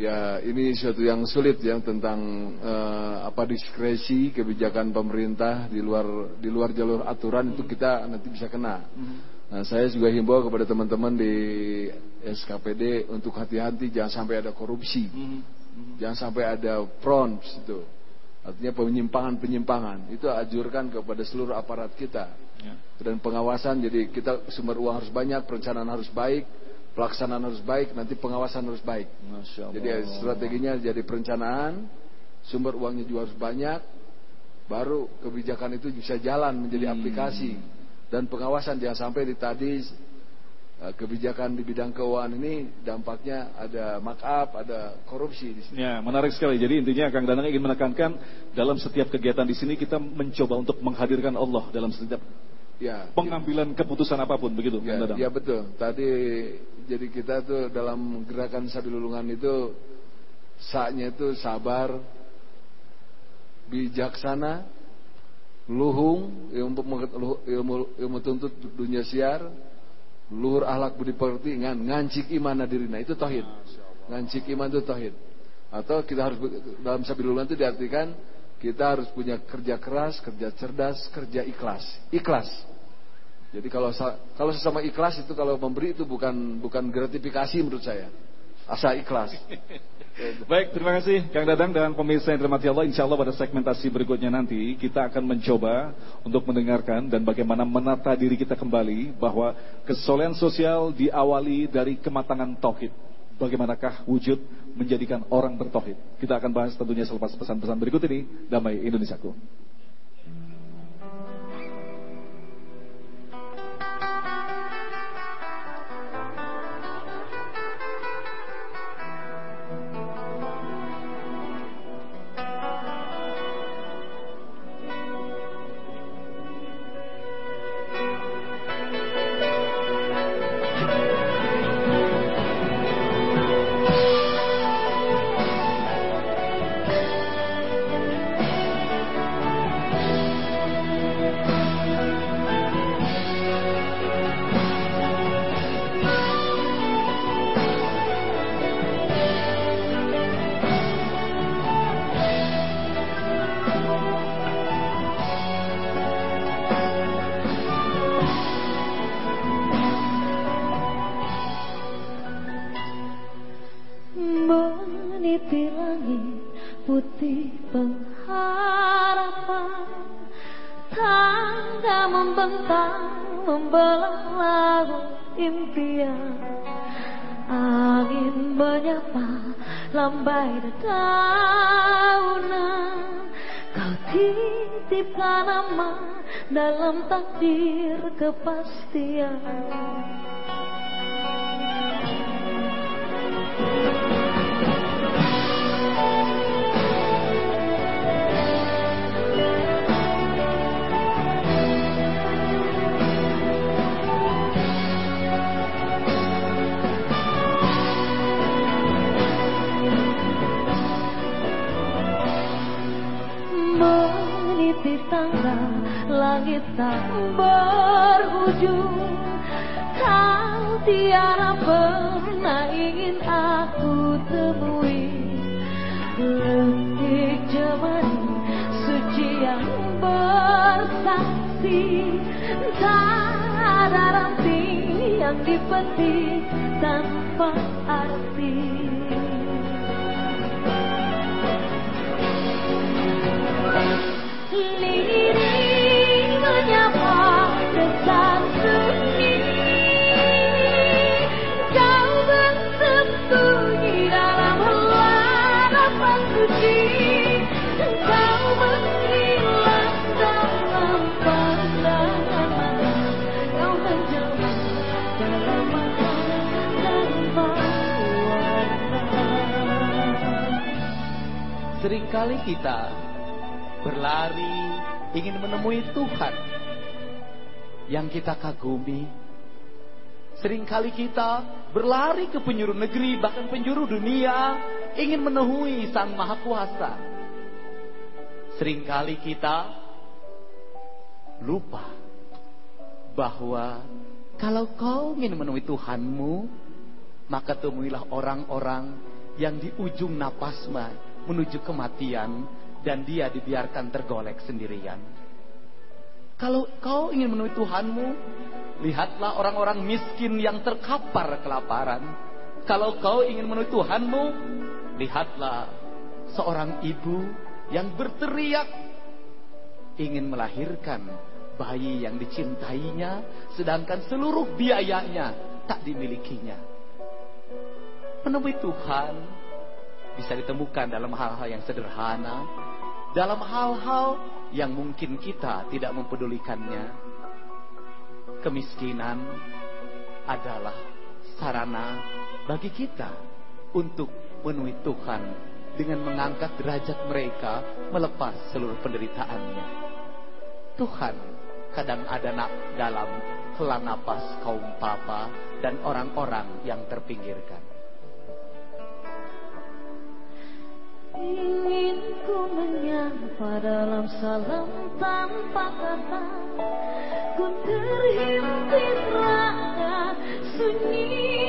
Ya, ini suatu yang sulit yang tentang eh, apa diskresi kebijakan pemerintah di luar di luar jalur aturan itu kita nanti bisa kena. Nah, saya juga himbau kepada teman-teman di SKPD untuk hati-hati jangan sampai ada korupsi. Jangan sampai ada front itu. Artinya penyimpangan-penyimpangan itu ajurkan kepada seluruh aparat kita. Ya. Dan pengawasan jadi kita sumber uang harus banyak, perencanaan harus baik, pelaksanaan harus baik, nanti pengawasan harus baik. Jadi strateginya jadi perencanaan, sumber uangnya juga harus banyak, baru kebijakan itu bisa jalan menjadi aplikasi dan pengawasan jangan sampai di tadi kebijakan di bidang keuangan ini dampaknya ada markup, ada korupsi di sini. Ya, menarik sekali. Jadi intinya Kang Danang ingin menekankan dalam setiap kegiatan di sini kita mencoba untuk menghadirkan Allah dalam setiap Ya, pengambilan keputusan apa pun begitu Ya, Kang Dadang. ya betul. Tadi jadi kita tuh dalam gerakan sabilulungan itu saknya itu sabar, bijaksana, luhung, ilmu, ilmu, ilmu tuntut dunia siar, luhur ahlak budi pekerti, ngan, ngancik iman dirina itu tauhid. Ngancik iman itu tauhid. Atau kita harus dalam sabilulungan itu diartikan kita harus punya kerja keras, kerja cerdas, kerja ikhlas. Ikhlas. Jadi kalau kalau sesama ikhlas itu kalau memberi itu bukan bukan gratifikasi menurut saya. Asa ikhlas. Baik, terima kasih Kang Dadang dan pemirsa yang dirahmati Allah. Insya Allah pada segmentasi berikutnya nanti kita akan mencoba untuk mendengarkan dan bagaimana menata diri kita kembali bahwa kesolehan sosial diawali dari kematangan tauhid. Bagaimanakah wujud menjadikan orang bertauhid? Kita akan bahas tentunya selepas pesan-pesan berikut ini. Damai Indonesiaku. Membentang membelah laut impian. Angin menyapa lambai dedaunan kau titipkan nama dalam takdir kepastian langit tak berujung Kau tiada pernah ingin aku temui. Lentik jemari suci yang bersaksi. Tak ada ranting yang dipetik tanpa arti. Lirik Seringkali kita berlari ingin menemui Tuhan yang kita kagumi. Seringkali kita berlari ke penjuru negeri, bahkan penjuru dunia, ingin menemui Sang Maha Kuasa. Seringkali kita lupa bahwa kalau kau ingin menemui Tuhanmu, maka temuilah orang-orang yang di ujung napasnya menuju kematian dan dia dibiarkan tergolek sendirian. Kalau kau ingin menemui Tuhanmu, lihatlah orang-orang miskin yang terkapar kelaparan. Kalau kau ingin menemui Tuhanmu, lihatlah seorang ibu yang berteriak ingin melahirkan bayi yang dicintainya, sedangkan seluruh biayanya tak dimilikinya. Menemui Tuhan bisa ditemukan dalam hal-hal yang sederhana, dalam hal-hal yang mungkin kita tidak mempedulikannya. Kemiskinan adalah sarana bagi kita untuk menemui Tuhan dengan mengangkat derajat mereka melepas seluruh penderitaannya. Tuhan kadang ada nak dalam helang napas kaum papa dan orang-orang yang terpinggirkan. Ingin ku menyapa dalam salam tanpa kata. Ku terhimpit raga sunyi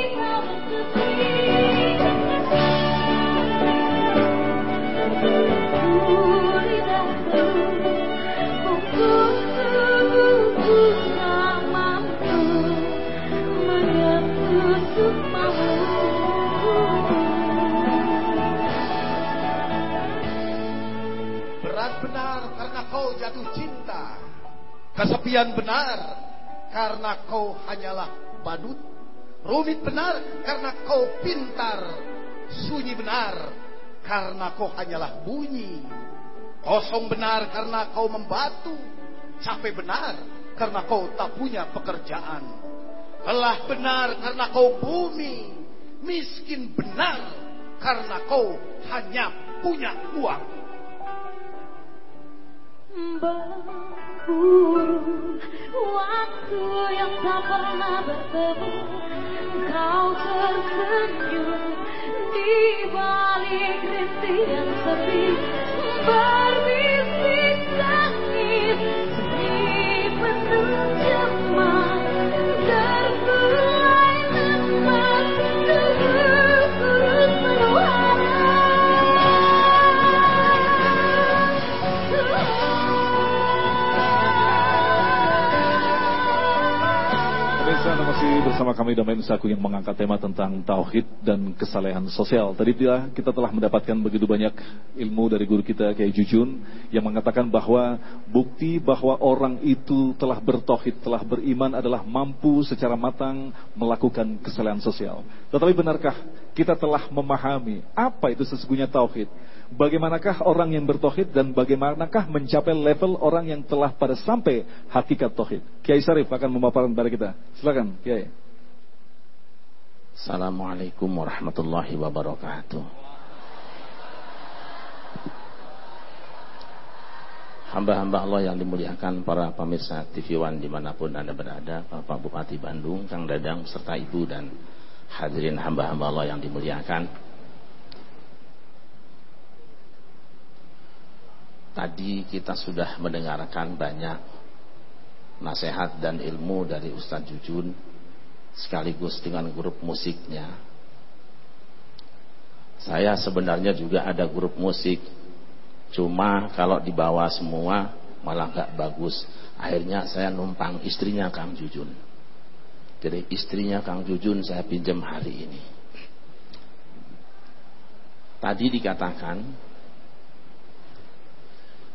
jatuh cinta. Kesepian benar karena kau hanyalah badut. Rumit benar karena kau pintar. Sunyi benar karena kau hanyalah bunyi. Kosong benar karena kau membatu. Capek benar karena kau tak punya pekerjaan. Lelah benar karena kau bumi. Miskin benar karena kau hanya punya uang. Berburu waktu yang tak pernah bertemu. Kau tersenyum di balik rintihan sepi. Berbisik bersama kami Damai Nusaku yang mengangkat tema tentang tauhid dan kesalehan sosial. Tadi kita telah mendapatkan begitu banyak ilmu dari guru kita Kiai Jujun yang mengatakan bahwa bukti bahwa orang itu telah bertauhid, telah beriman adalah mampu secara matang melakukan kesalehan sosial. Tetapi benarkah kita telah memahami apa itu sesungguhnya tauhid? Bagaimanakah orang yang bertauhid dan bagaimanakah mencapai level orang yang telah pada sampai hakikat tauhid? Kiai Sarif akan memaparkan kepada kita. Silakan, Kiai. Assalamualaikum warahmatullahi wabarakatuh. Hamba-hamba Allah yang dimuliakan para pemirsa TV One di mana pun Anda berada, Bapak Bupati Bandung, Kang Dadang, serta Ibu dan hadirin hamba-hamba Allah yang dimuliakan. Tadi kita sudah mendengarkan banyak nasihat dan ilmu dari Ustadz Jujun sekaligus dengan grup musiknya. Saya sebenarnya juga ada grup musik, cuma kalau dibawa semua malah nggak bagus. Akhirnya saya numpang istrinya Kang Jujun. Jadi istrinya Kang Jujun saya pinjam hari ini. Tadi dikatakan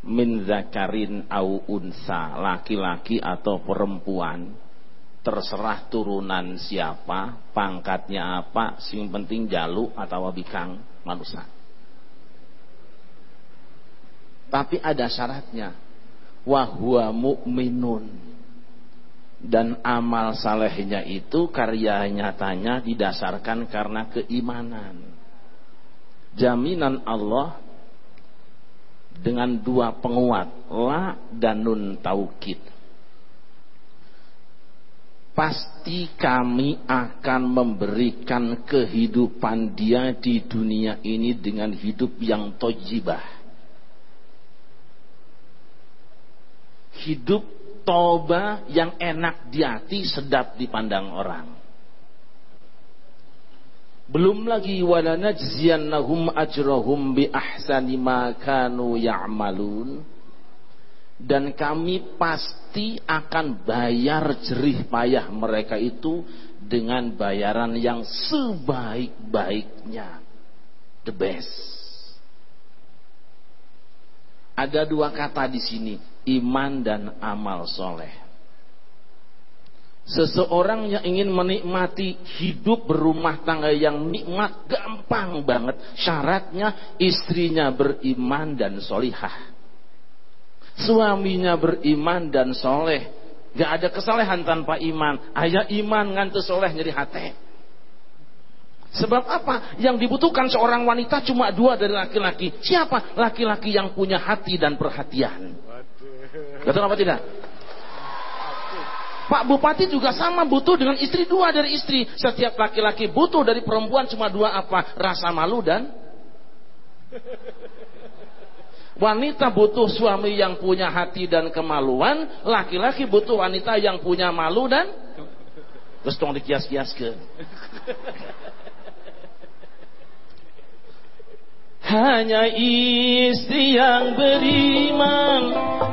Min zakarin au unsa laki-laki atau perempuan terserah turunan siapa pangkatnya apa sing penting jalu atau bikang manusia. Tapi ada syaratnya. Wahwa mu'minun. Dan amal salehnya itu karya nyatanya didasarkan karena keimanan. Jaminan Allah dengan dua penguat la dan nun taukid. Pasti kami akan memberikan kehidupan dia di dunia ini dengan hidup yang tojibah. Hidup toba yang enak di hati sedap dipandang orang belum lagi walanajziyannahum ajrahum bi ahsani ma kanu ya'malun. Dan kami pasti akan bayar jerih payah mereka itu dengan bayaran yang sebaik-baiknya. The best. Ada dua kata di sini, iman dan amal soleh. Seseorang yang ingin menikmati hidup berumah tangga yang nikmat gampang banget. Syaratnya istrinya beriman dan solihah. Suaminya beriman dan soleh. Gak ada kesalehan tanpa iman. Ayah iman ngantus soleh nyeri hati. Sebab apa? Yang dibutuhkan seorang wanita cuma dua dari laki-laki. Siapa? Laki-laki yang punya hati dan perhatian. Betul apa tidak? Pak Bupati juga sama butuh dengan istri dua dari istri. Setiap laki-laki butuh dari perempuan cuma dua apa? Rasa malu dan wanita butuh suami yang punya hati dan kemaluan. Laki-laki butuh wanita yang punya malu dan terus tong dikias-kias ke. Hanya istri yang beriman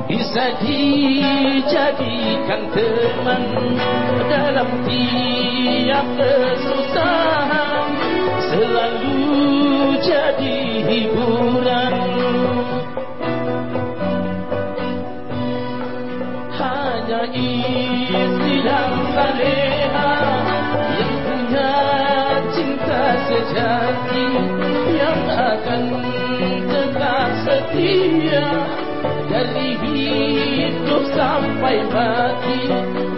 bisa dijadikan teman dalam tiap kesusahan selalu jadi hiburan. Hanya istri yang saleha yang punya cinta sejati sampai mati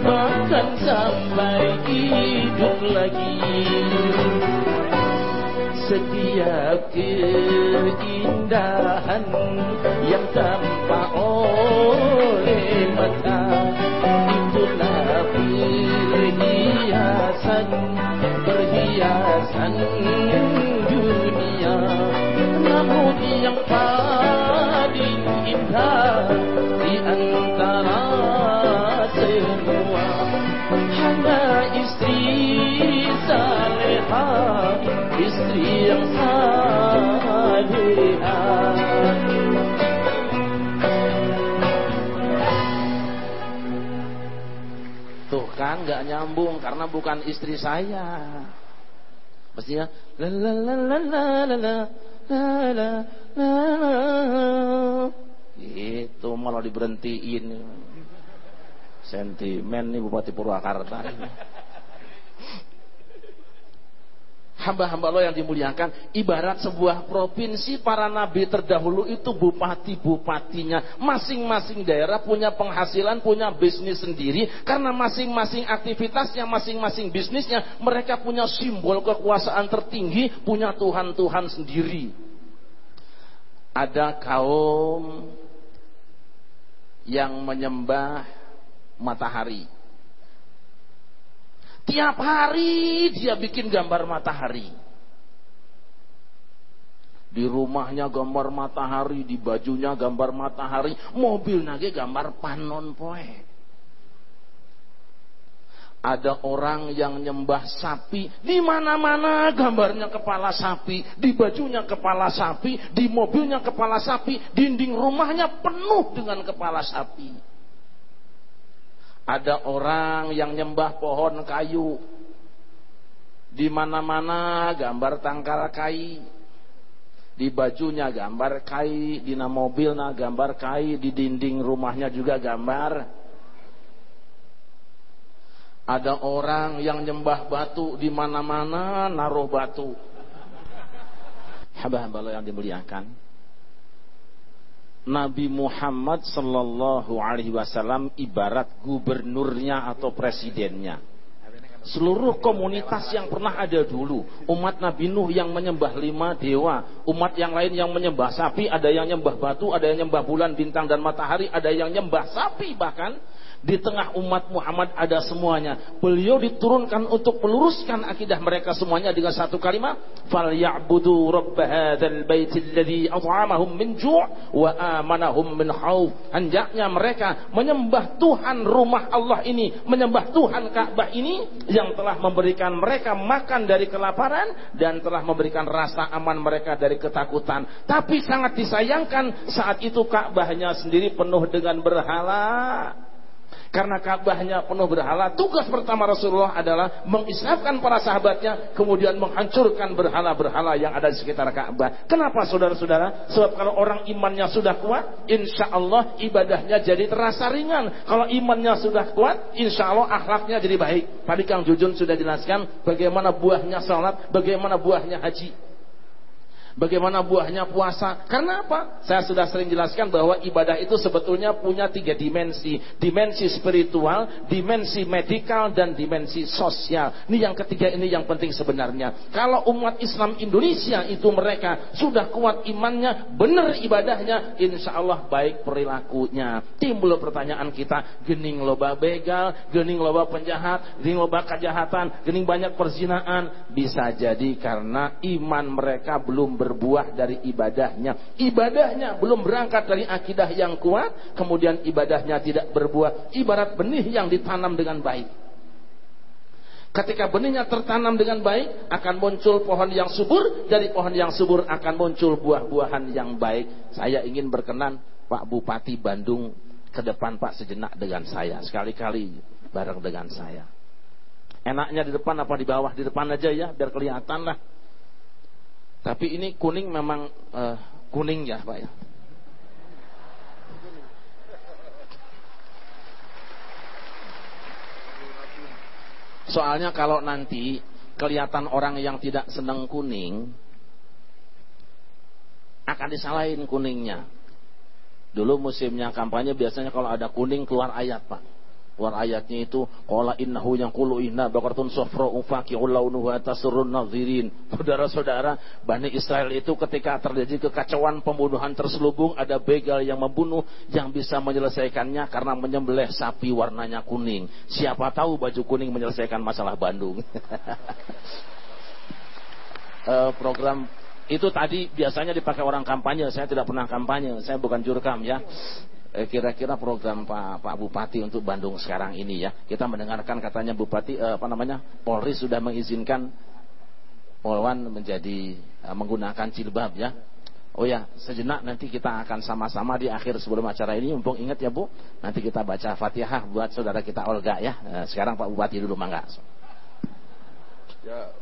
bahkan sampai hidup lagi. Setiap keindahan yang tampak oleh mata itulah perhiasan perhiasan dunia. Namun yang paling indah istri yang saleha Tuh kan nggak nyambung karena bukan istri saya. Mestinya la la la la la la la la la. Itu malah diberhentiin. Sentimen nih Bupati Purwakarta. Hamba-hamba Allah yang dimuliakan, ibarat sebuah provinsi para nabi terdahulu itu bupati-bupatinya. Masing-masing daerah punya penghasilan, punya bisnis sendiri. Karena masing-masing aktivitasnya, masing-masing bisnisnya, mereka punya simbol kekuasaan tertinggi, punya Tuhan-Tuhan sendiri. Ada kaum yang menyembah matahari. Tiap hari dia bikin gambar matahari. Di rumahnya gambar matahari, di bajunya gambar matahari, mobil nage gambar panon poe. Ada orang yang nyembah sapi, di mana-mana gambarnya kepala sapi, di bajunya kepala sapi, di mobilnya kepala sapi, dinding rumahnya penuh dengan kepala sapi. Ada orang yang nyembah pohon kayu, di mana-mana gambar tangkal kai, di bajunya gambar kai, di mobilnya gambar kai, di dinding rumahnya juga gambar ada orang yang nyembah batu di mana-mana naruh batu. Hamba-hamba yang dimuliakan. Nabi Muhammad sallallahu alaihi wasallam ibarat gubernurnya atau presidennya. Seluruh komunitas yang pernah ada dulu, umat Nabi Nuh yang menyembah lima dewa, umat yang lain yang menyembah sapi, ada yang nyembah batu, ada yang nyembah bulan, bintang dan matahari, ada yang nyembah sapi bahkan di tengah umat Muhammad ada semuanya. Beliau diturunkan untuk meluruskan akidah mereka semuanya dengan satu kalimat, "Falyabudu rabb hadzal bait alladhi at'amahum min ju' wa amanahum min khauf." Hendaknya mereka menyembah Tuhan rumah Allah ini, menyembah Tuhan Ka'bah ini yang telah memberikan mereka makan dari kelaparan dan telah memberikan rasa aman mereka dari ketakutan. Tapi sangat disayangkan saat itu Ka'bahnya sendiri penuh dengan berhala. Karena Ka'bahnya penuh berhala, tugas pertama Rasulullah adalah mengislamkan para sahabatnya, kemudian menghancurkan berhala-berhala yang ada di sekitar Ka'bah. Kenapa saudara-saudara? Sebab kalau orang imannya sudah kuat, insya Allah ibadahnya jadi terasa ringan. Kalau imannya sudah kuat, insya Allah akhlaknya jadi baik. Tadi Kang Jujun sudah jelaskan bagaimana buahnya salat, bagaimana buahnya haji. Bagaimana buahnya puasa? Karena apa? Saya sudah sering jelaskan bahwa ibadah itu sebetulnya punya tiga dimensi. Dimensi spiritual, dimensi medikal, dan dimensi sosial. Ini yang ketiga ini yang penting sebenarnya. Kalau umat Islam Indonesia itu mereka sudah kuat imannya, benar ibadahnya, insya Allah baik perilakunya. Timbul pertanyaan kita, gening loba begal, gening loba penjahat, gening loba kejahatan, gening banyak perzinaan. Bisa jadi karena iman mereka belum ber berbuah dari ibadahnya. Ibadahnya belum berangkat dari akidah yang kuat, kemudian ibadahnya tidak berbuah. Ibarat benih yang ditanam dengan baik. Ketika benihnya tertanam dengan baik, akan muncul pohon yang subur. Dari pohon yang subur akan muncul buah-buahan yang baik. Saya ingin berkenan Pak Bupati Bandung ke depan Pak sejenak dengan saya. Sekali-kali bareng dengan saya. Enaknya di depan apa di bawah? Di depan aja ya, biar kelihatan lah. Tapi ini kuning memang uh, kuning ya Pak ya. Soalnya kalau nanti kelihatan orang yang tidak senang kuning akan disalahin kuningnya. Dulu musimnya kampanye biasanya kalau ada kuning keluar ayat Pak. Keluar ayatnya itu qala innahu yaqulu inna baqaratun safra'u faqi'un launuha tasurrun nadhirin. Saudara-saudara, Bani Israel itu ketika terjadi kekacauan pembunuhan terselubung ada begal yang membunuh yang bisa menyelesaikannya karena menyembelih sapi warnanya kuning. Siapa tahu baju kuning menyelesaikan masalah Bandung. uh, program itu tadi biasanya dipakai orang kampanye. Saya tidak pernah kampanye. Saya bukan jurkam ya. Eh, kira-kira program Pak Pak Bupati untuk Bandung sekarang ini ya. Kita mendengarkan katanya Bupati eh, apa namanya? Polri sudah mengizinkan Polwan menjadi eh, menggunakan jilbab ya. Oh ya, sejenak nanti kita akan sama-sama di akhir sebelum acara ini mumpung ingat ya Bu, nanti kita baca Fatihah buat saudara kita Olga ya. sekarang Pak Bupati dulu mangga. Ya,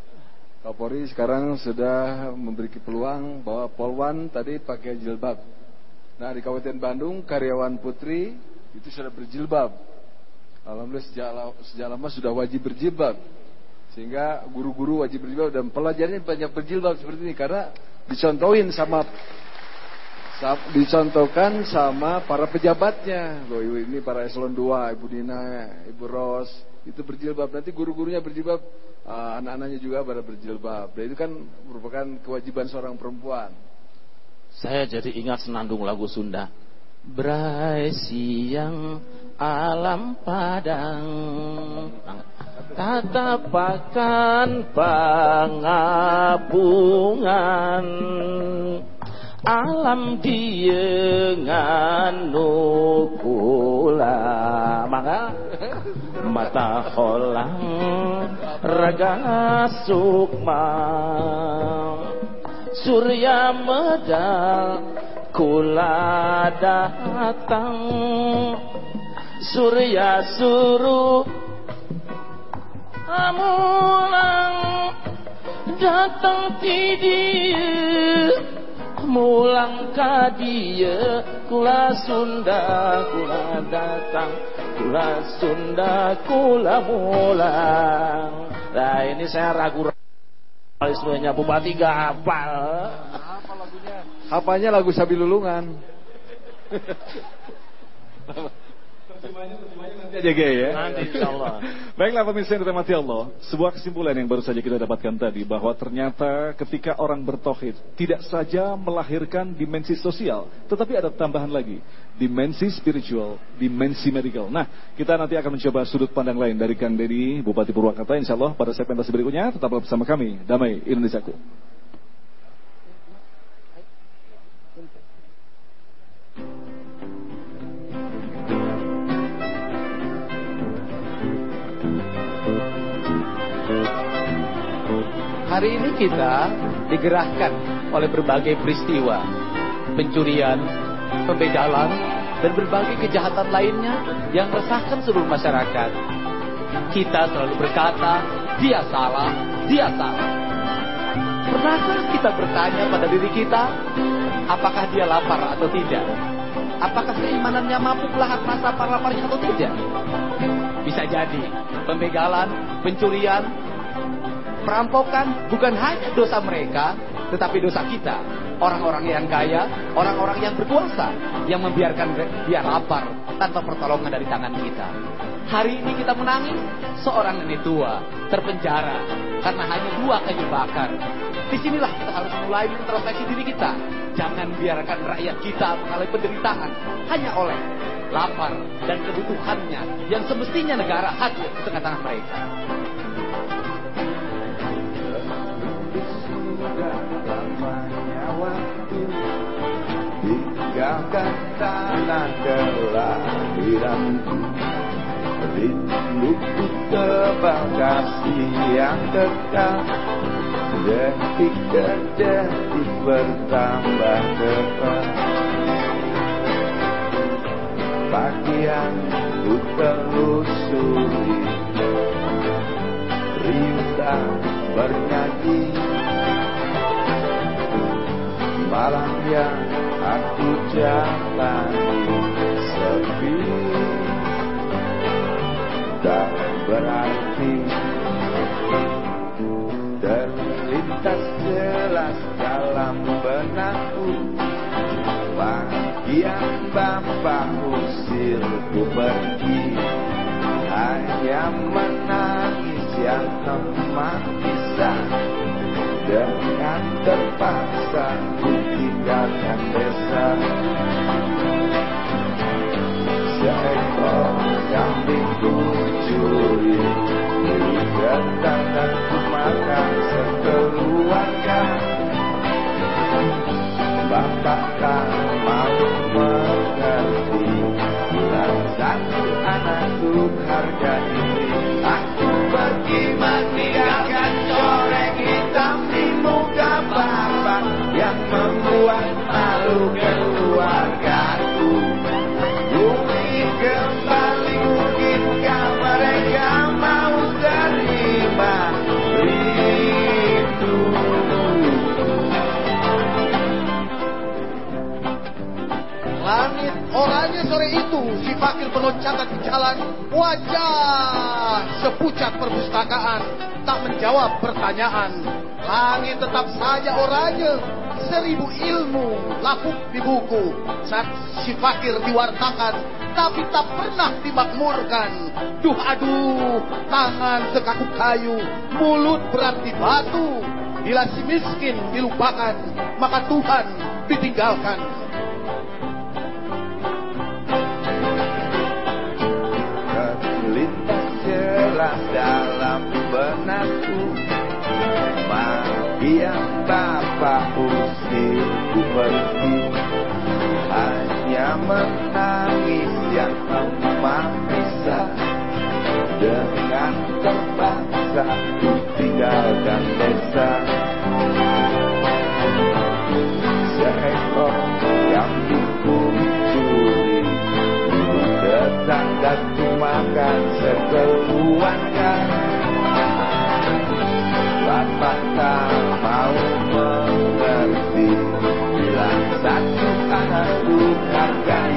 Kapolri sekarang sudah memberi peluang bahwa Polwan tadi pakai jilbab. Nah di Kabupaten Bandung karyawan putri itu sudah berjilbab. Alhamdulillah sejak, sejak lama sudah wajib berjilbab. Sehingga guru-guru wajib berjilbab dan pelajarnya banyak berjilbab seperti ini karena dicontohin sama dicontohkan sama para pejabatnya. Loh, ini para eselon 2, Ibu Dina, Ibu Ros, itu berjilbab. Nanti guru-gurunya berjilbab, ah, anak-anaknya juga pada berjilbab. Dan itu kan merupakan kewajiban seorang perempuan. Saya jadi ingat senandung lagu Sunda. Berai siang alam padang. Tatapakan pangabungan. Alam diengan nukula. Maka mata holang raga sukma surya medal kula datang. Surya suruh amulang datang ti dia. Mulang ka dia kula Sunda kula datang. Kula Sunda kula mulang. Nah ini saya ragu semuanya bupati gak hafal Apanya lagu Sabilulungan? Nanti aja ya. Nanti insyaallah. Baiklah pemirsa yang dirahmati Allah, sebuah kesimpulan yang baru saja kita dapatkan tadi bahwa ternyata ketika orang bertauhid tidak saja melahirkan dimensi sosial, tetapi ada tambahan lagi, dimensi spiritual, dimensi medical. Nah, kita nanti akan mencoba sudut pandang lain dari Kang Dedi, Bupati Purwakarta insya Allah pada segmentasi berikutnya, tetaplah bersama kami, Damai Indonesiaku. Hari ini kita digerahkan oleh berbagai peristiwa, pencurian, pembegalan, dan berbagai kejahatan lainnya yang meresahkan seluruh masyarakat. Kita selalu berkata, dia salah, dia salah. Pernahkah kita bertanya pada diri kita, apakah dia lapar atau tidak? Apakah keimanannya mampu melahap rasa laparnya atau tidak? Bisa jadi, pembegalan, pencurian, perampokan bukan hanya dosa mereka, tetapi dosa kita. Orang-orang yang kaya, orang-orang yang berkuasa, yang membiarkan dia lapar tanpa pertolongan dari tangan kita. Hari ini kita menangis, seorang nenek tua terpenjara karena hanya dua kayu bakar. Di sinilah kita harus mulai introspeksi diri kita. Jangan biarkan rakyat kita mengalami penderitaan hanya oleh lapar dan kebutuhannya yang semestinya negara hadir di tengah-tengah mereka. Tinggalkan tanah kelahiranku rinduku tebal kasih yang kekal. Detik ke detik bertambah cepat pagi yang ku telusuri. Riuh bernyanyi malam yang aku jalani sepi. Tak berarti terlintas jelas dalam benakku. Pagi yang bapak usirku pergi. Hanya menangis yang lemah bisa dengan terpaksa ku tinggalkan desa. Seekor kambing ku curi dan ku makan sekeluarga. Bapak tak mau mengerti Dan satu anakku harga ini Aku pergi membuat malu keluargaku. Bumi kembali mungkinkah mereka mau terima rindu Langit oranye sore itu si fakir berloncatan di jalan. Wajah sepucat perpustakaan. Tak menjawab pertanyaan. Langit tetap saja oranye seribu ilmu lapuk di buku, saksi fakir diwartakan, tapi tak pernah dimakmurkan. Duh aduh, tangan sekaku kayu, mulut berarti batu. Bila si miskin dilupakan, maka Tuhan ditinggalkan. Terlintas jelas dalam benakku, tak Bapak usir ku pergi Hanya menangis yang emak bisa Dengan terpaksa ku tinggalkan desa. Seekor kambing ku curi Tetangga ku makan sekeluarga Bapak tak mau mengerti? Bilang satu anakku harga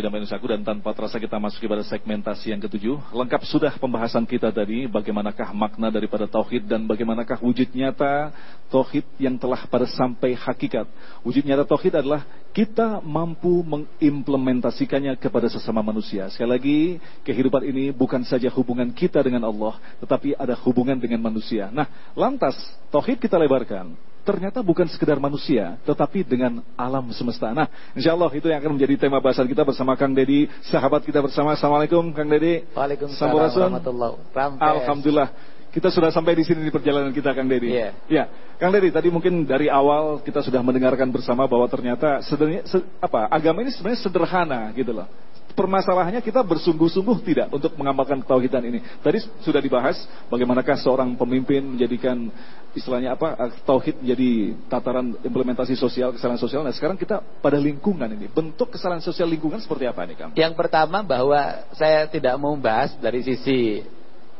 kami Damai Nusaku dan tanpa terasa kita masuk pada segmentasi yang ketujuh. Lengkap sudah pembahasan kita tadi, bagaimanakah makna daripada tauhid dan bagaimanakah wujud nyata tauhid yang telah pada sampai hakikat. Wujud nyata tauhid adalah kita mampu mengimplementasikannya kepada sesama manusia. Sekali lagi, kehidupan ini bukan saja hubungan kita dengan Allah, tetapi ada hubungan dengan manusia. Nah, lantas tauhid kita lebarkan ternyata bukan sekedar manusia, tetapi dengan alam semesta. Nah, insya Allah itu yang akan menjadi tema bahasan kita bersama Kang Dedi, sahabat kita bersama. Assalamualaikum, Kang Dedi. Waalaikumsalam warahmatullahi wabarakatuh. Alhamdulillah. Kita sudah sampai di sini di perjalanan kita, Kang Dedi. Iya. Ya, Kang Dedi, tadi mungkin dari awal kita sudah mendengarkan bersama bahwa ternyata sebenarnya se- apa agama ini sebenarnya sederhana gitu loh. Permasalahannya kita bersungguh-sungguh tidak untuk mengamalkan ketauhidan ini. Tadi sudah dibahas bagaimanakah seorang pemimpin menjadikan istilahnya apa eh, tauhid menjadi tataran implementasi sosial kesalahan sosial. Nah sekarang kita pada lingkungan ini bentuk kesalahan sosial lingkungan seperti apa nih Kang? Yang pertama bahwa saya tidak mau membahas dari sisi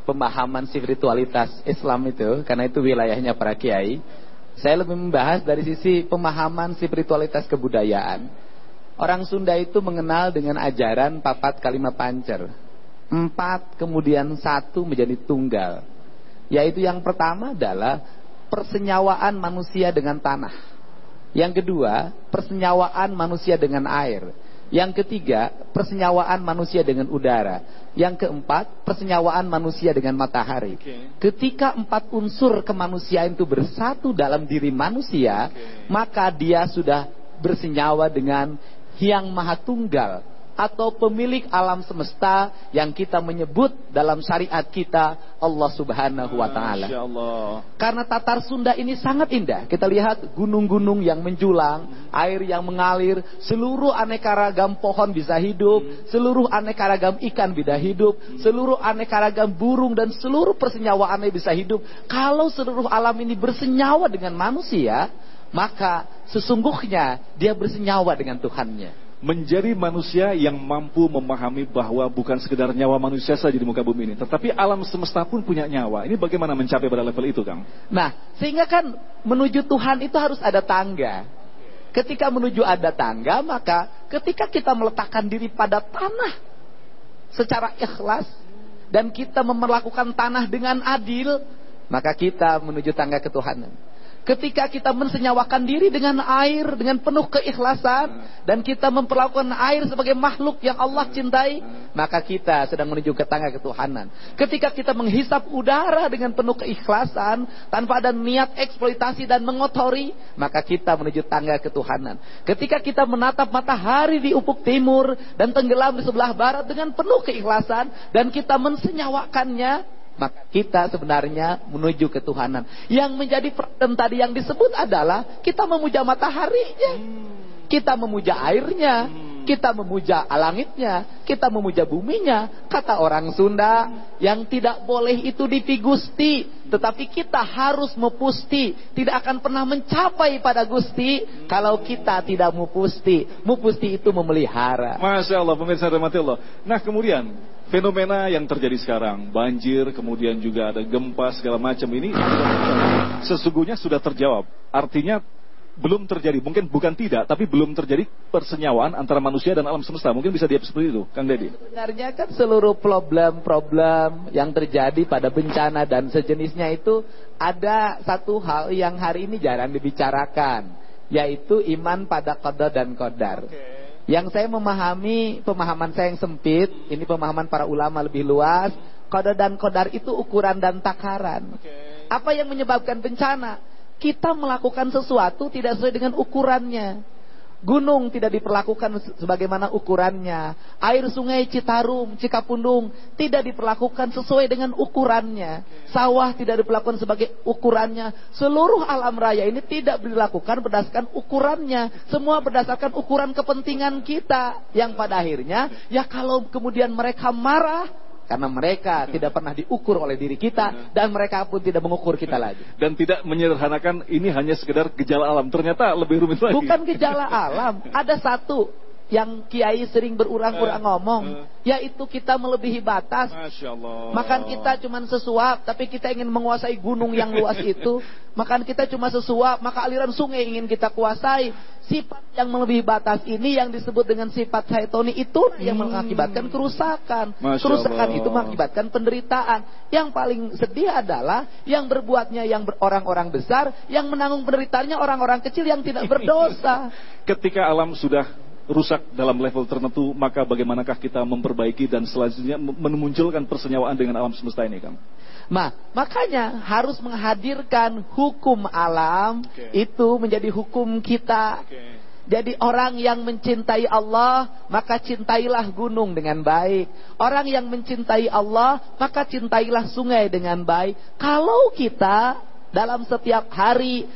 pemahaman spiritualitas Islam itu karena itu wilayahnya para kiai. Saya lebih membahas dari sisi pemahaman spiritualitas kebudayaan. Orang Sunda itu mengenal dengan ajaran papat kalimat pancer. Empat kemudian satu menjadi tunggal. Yaitu yang pertama adalah persenyawaan manusia dengan tanah. Yang kedua, persenyawaan manusia dengan air. Yang ketiga, persenyawaan manusia dengan udara. Yang keempat, persenyawaan manusia dengan matahari. Ketika empat unsur kemanusiaan itu bersatu dalam diri manusia, maka dia sudah bersenyawa dengan yang maha tunggal atau pemilik alam semesta yang kita menyebut dalam syariat kita Allah Subhanahu wa taala. Karena Tatar Sunda ini sangat indah. Kita lihat gunung-gunung yang menjulang, air yang mengalir, seluruh aneka ragam pohon bisa hidup, seluruh aneka ragam ikan bisa hidup, seluruh aneka ragam burung dan seluruh persenyawaannya bisa hidup. Kalau seluruh alam ini bersenyawa dengan manusia, maka sesungguhnya dia bersenyawa dengan Tuhannya. menjadi manusia yang mampu memahami bahwa bukan sekedar nyawa manusia saja di muka bumi ini, tetapi alam semesta pun punya nyawa. Ini bagaimana mencapai pada level itu, Kang? Nah, sehingga kan menuju Tuhan itu harus ada tangga. Ketika menuju ada tangga, maka ketika kita meletakkan diri pada tanah secara ikhlas dan kita memperlakukan tanah dengan adil, maka kita menuju tangga ketuhanan. Ketika kita mensenyawakan diri dengan air dengan penuh keikhlasan dan kita memperlakukan air sebagai makhluk yang Allah cintai, maka kita sedang menuju ke tangga ketuhanan. Ketika kita menghisap udara dengan penuh keikhlasan tanpa ada niat eksploitasi dan mengotori, maka kita menuju tangga ketuhanan. Ketika kita menatap matahari di ufuk timur dan tenggelam di sebelah barat dengan penuh keikhlasan dan kita mensenyawakannya, maka kita sebenarnya menuju ketuhanan. Yang menjadi problem tadi yang disebut adalah kita memuja mataharinya, kita memuja airnya, kita memuja langitnya, kita memuja buminya. Kata orang Sunda, yang tidak boleh itu dipigusti, tetapi kita harus mepusti. Tidak akan pernah mencapai pada Gusti kalau kita tidak mepusti. Mepusti itu memelihara. Masya Allah, pemirsa rahmati Allah. Nah, kemudian fenomena yang terjadi sekarang, banjir, kemudian juga ada gempa segala macam ini sesungguhnya sudah terjawab. Artinya belum terjadi, mungkin bukan tidak, tapi belum terjadi persenyawaan antara manusia dan alam semesta. Mungkin bisa diap seperti itu, Kang Dedi. Sebenarnya kan seluruh problem-problem yang terjadi pada bencana dan sejenisnya itu ada satu hal yang hari ini jarang dibicarakan, yaitu iman pada qada dan qadar. Yang saya memahami, pemahaman saya yang sempit, ini pemahaman para ulama lebih luas, qada dan qadar itu ukuran dan takaran. Apa yang menyebabkan bencana? Kita melakukan sesuatu tidak sesuai dengan ukurannya. Gunung tidak diperlakukan se- sebagaimana ukurannya. Air sungai Citarum, Cikapundung tidak diperlakukan sesuai dengan ukurannya. Sawah tidak diperlakukan sebagai ukurannya. Seluruh alam raya ini tidak dilakukan berdasarkan ukurannya. Semua berdasarkan ukuran kepentingan kita. Yang pada akhirnya, ya kalau kemudian mereka marah, karena mereka tidak pernah diukur oleh diri kita dan mereka pun tidak mengukur kita lagi. Dan tidak menyederhanakan ini hanya sekedar gejala alam. Ternyata lebih rumit lagi. Bukan gejala alam. Ada satu yang kiai sering berurang-urang ngomong, yaitu kita melebihi batas. Masya Allah. Makan kita cuma sesuap, tapi kita ingin menguasai gunung yang luas itu. Makan kita cuma sesuap, maka aliran sungai ingin kita kuasai. Sifat yang melebihi batas ini yang disebut dengan sifat saitoni itu yang mengakibatkan kerusakan. Kerusakan itu mengakibatkan penderitaan. Yang paling sedih adalah yang berbuatnya yang orang-orang besar, yang menanggung penderitaannya orang-orang kecil yang tidak berdosa. Ketika alam sudah rusak dalam level tertentu, maka bagaimanakah kita memperbaiki dan selanjutnya memunculkan persenyawaan dengan alam semesta ini, Kang? Nah, makanya harus menghadirkan hukum alam itu menjadi hukum kita. Jadi orang yang mencintai Allah, maka cintailah gunung dengan baik. Orang yang mencintai Allah, maka cintailah sungai dengan baik. Kalau kita dalam setiap hari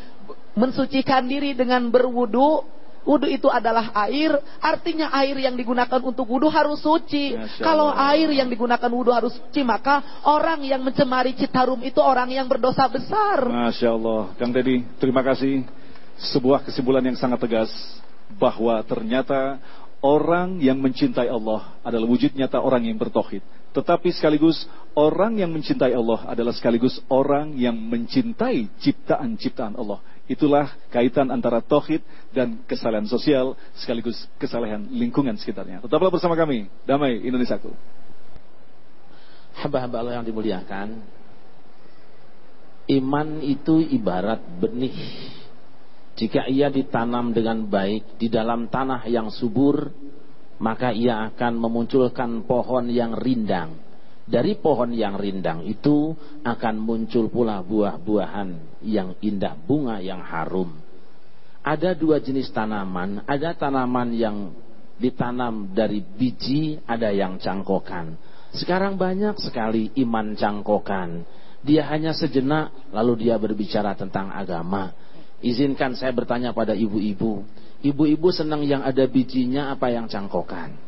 mensucikan diri dengan berwudu, Wudhu itu adalah air, artinya air yang digunakan untuk wudhu harus suci. Kalau air yang digunakan wudhu harus suci, maka orang yang mencemari Citarum itu orang yang berdosa besar. Masya Allah. Kang Deddy, terima kasih. Sebuah kesimpulan yang sangat tegas bahwa ternyata orang yang mencintai Allah adalah wujud nyata orang yang bertauhid. Tetapi sekaligus orang yang mencintai Allah adalah sekaligus orang yang mencintai ciptaan-ciptaan Allah. Itulah kaitan antara tauhid dan kesalahan sosial sekaligus kesalahan lingkungan sekitarnya. Tetaplah bersama kami. Damai Indonesiaku. Hamba-hamba Allah yang dimuliakan, iman itu ibarat benih. Jika ia ditanam dengan baik di dalam tanah yang subur, maka ia akan memunculkan pohon yang rindang. Dari pohon yang rindang itu akan muncul pula buah-buahan yang indah, bunga yang harum. Ada dua jenis tanaman, ada tanaman yang ditanam dari biji, ada yang cangkokan. Sekarang banyak sekali iman cangkokan. Dia hanya sejenak lalu dia berbicara tentang agama. Izinkan saya bertanya pada ibu-ibu. Ibu-ibu senang yang ada bijinya apa yang cangkokan?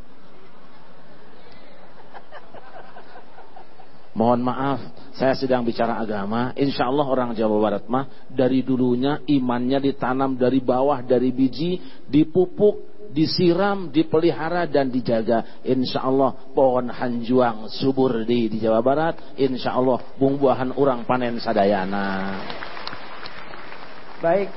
Mohon maaf, saya sedang bicara agama. Insya Allah orang Jawa Barat mah dari dulunya imannya ditanam dari bawah, dari biji, dipupuk, disiram, dipelihara dan dijaga. Insya Allah pohon hanjuang subur di, di Jawa Barat. Insya Allah buah-buahan orang panen sadayana. Baik,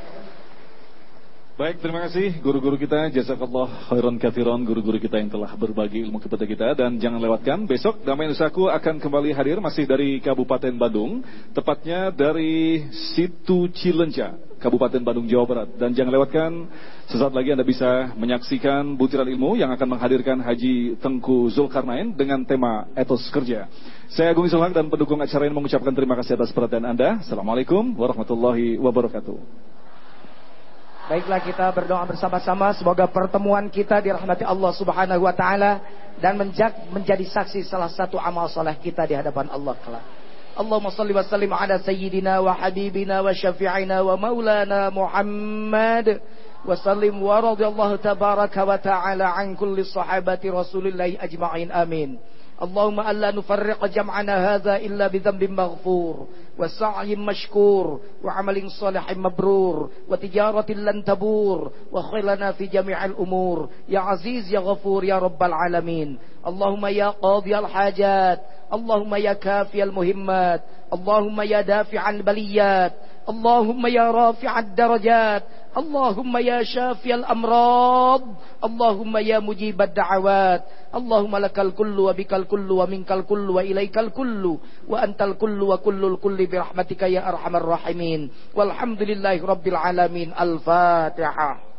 Baik, terima kasih guru-guru kita. Jazakallah khairan kathiran guru-guru kita yang telah berbagi ilmu kepada kita. Dan jangan lewatkan, besok Damai Nusaku akan kembali hadir masih dari Kabupaten Bandung. Tepatnya dari Situ Cilenca, Kabupaten Bandung, Jawa Barat. Dan jangan lewatkan, sesaat lagi Anda bisa menyaksikan butiran ilmu yang akan menghadirkan Haji Tengku Zulkarnain dengan tema Etos Kerja. Saya Agung Isolak dan pendukung acara ini mengucapkan terima kasih atas perhatian Anda. Assalamualaikum warahmatullahi wabarakatuh. Baiklah kita berdoa bersama-sama semoga pertemuan kita dirahmati Allah Subhanahu wa taala dan menjadi saksi salah satu amal soleh kita di hadapan Allah kelak. Allahumma salli wa sallim ala sayyidina wa habibina wa syafi'ina wa maulana Muhammad wa sallim wa radiyallahu tabaraka wa ta'ala an kulli sahabati rasulillahi ajma'in amin. اللهم ألا نفرق جمعنا هذا إلا بذنب مغفور وسعي مشكور وعمل صالح مبرور وتجارة لن تبور وخير لنا في جميع الأمور. يا عزيز يا غفور يا رب العالمين. اللهم يا قاضي الحاجات. اللهم يا كافي المهمات. اللهم يا دافع البليات. اللهم يا رافع الدرجات. اللهم يا شافي الأمراض اللهم يا مجيب الدعوات اللهم لك الكل وبك الكل ومنك الكل وإليك الكل وأنت الكل وكل الكل برحمتك يا أرحم الراحمين. والحمد لله رب العالمين. الفاتحة.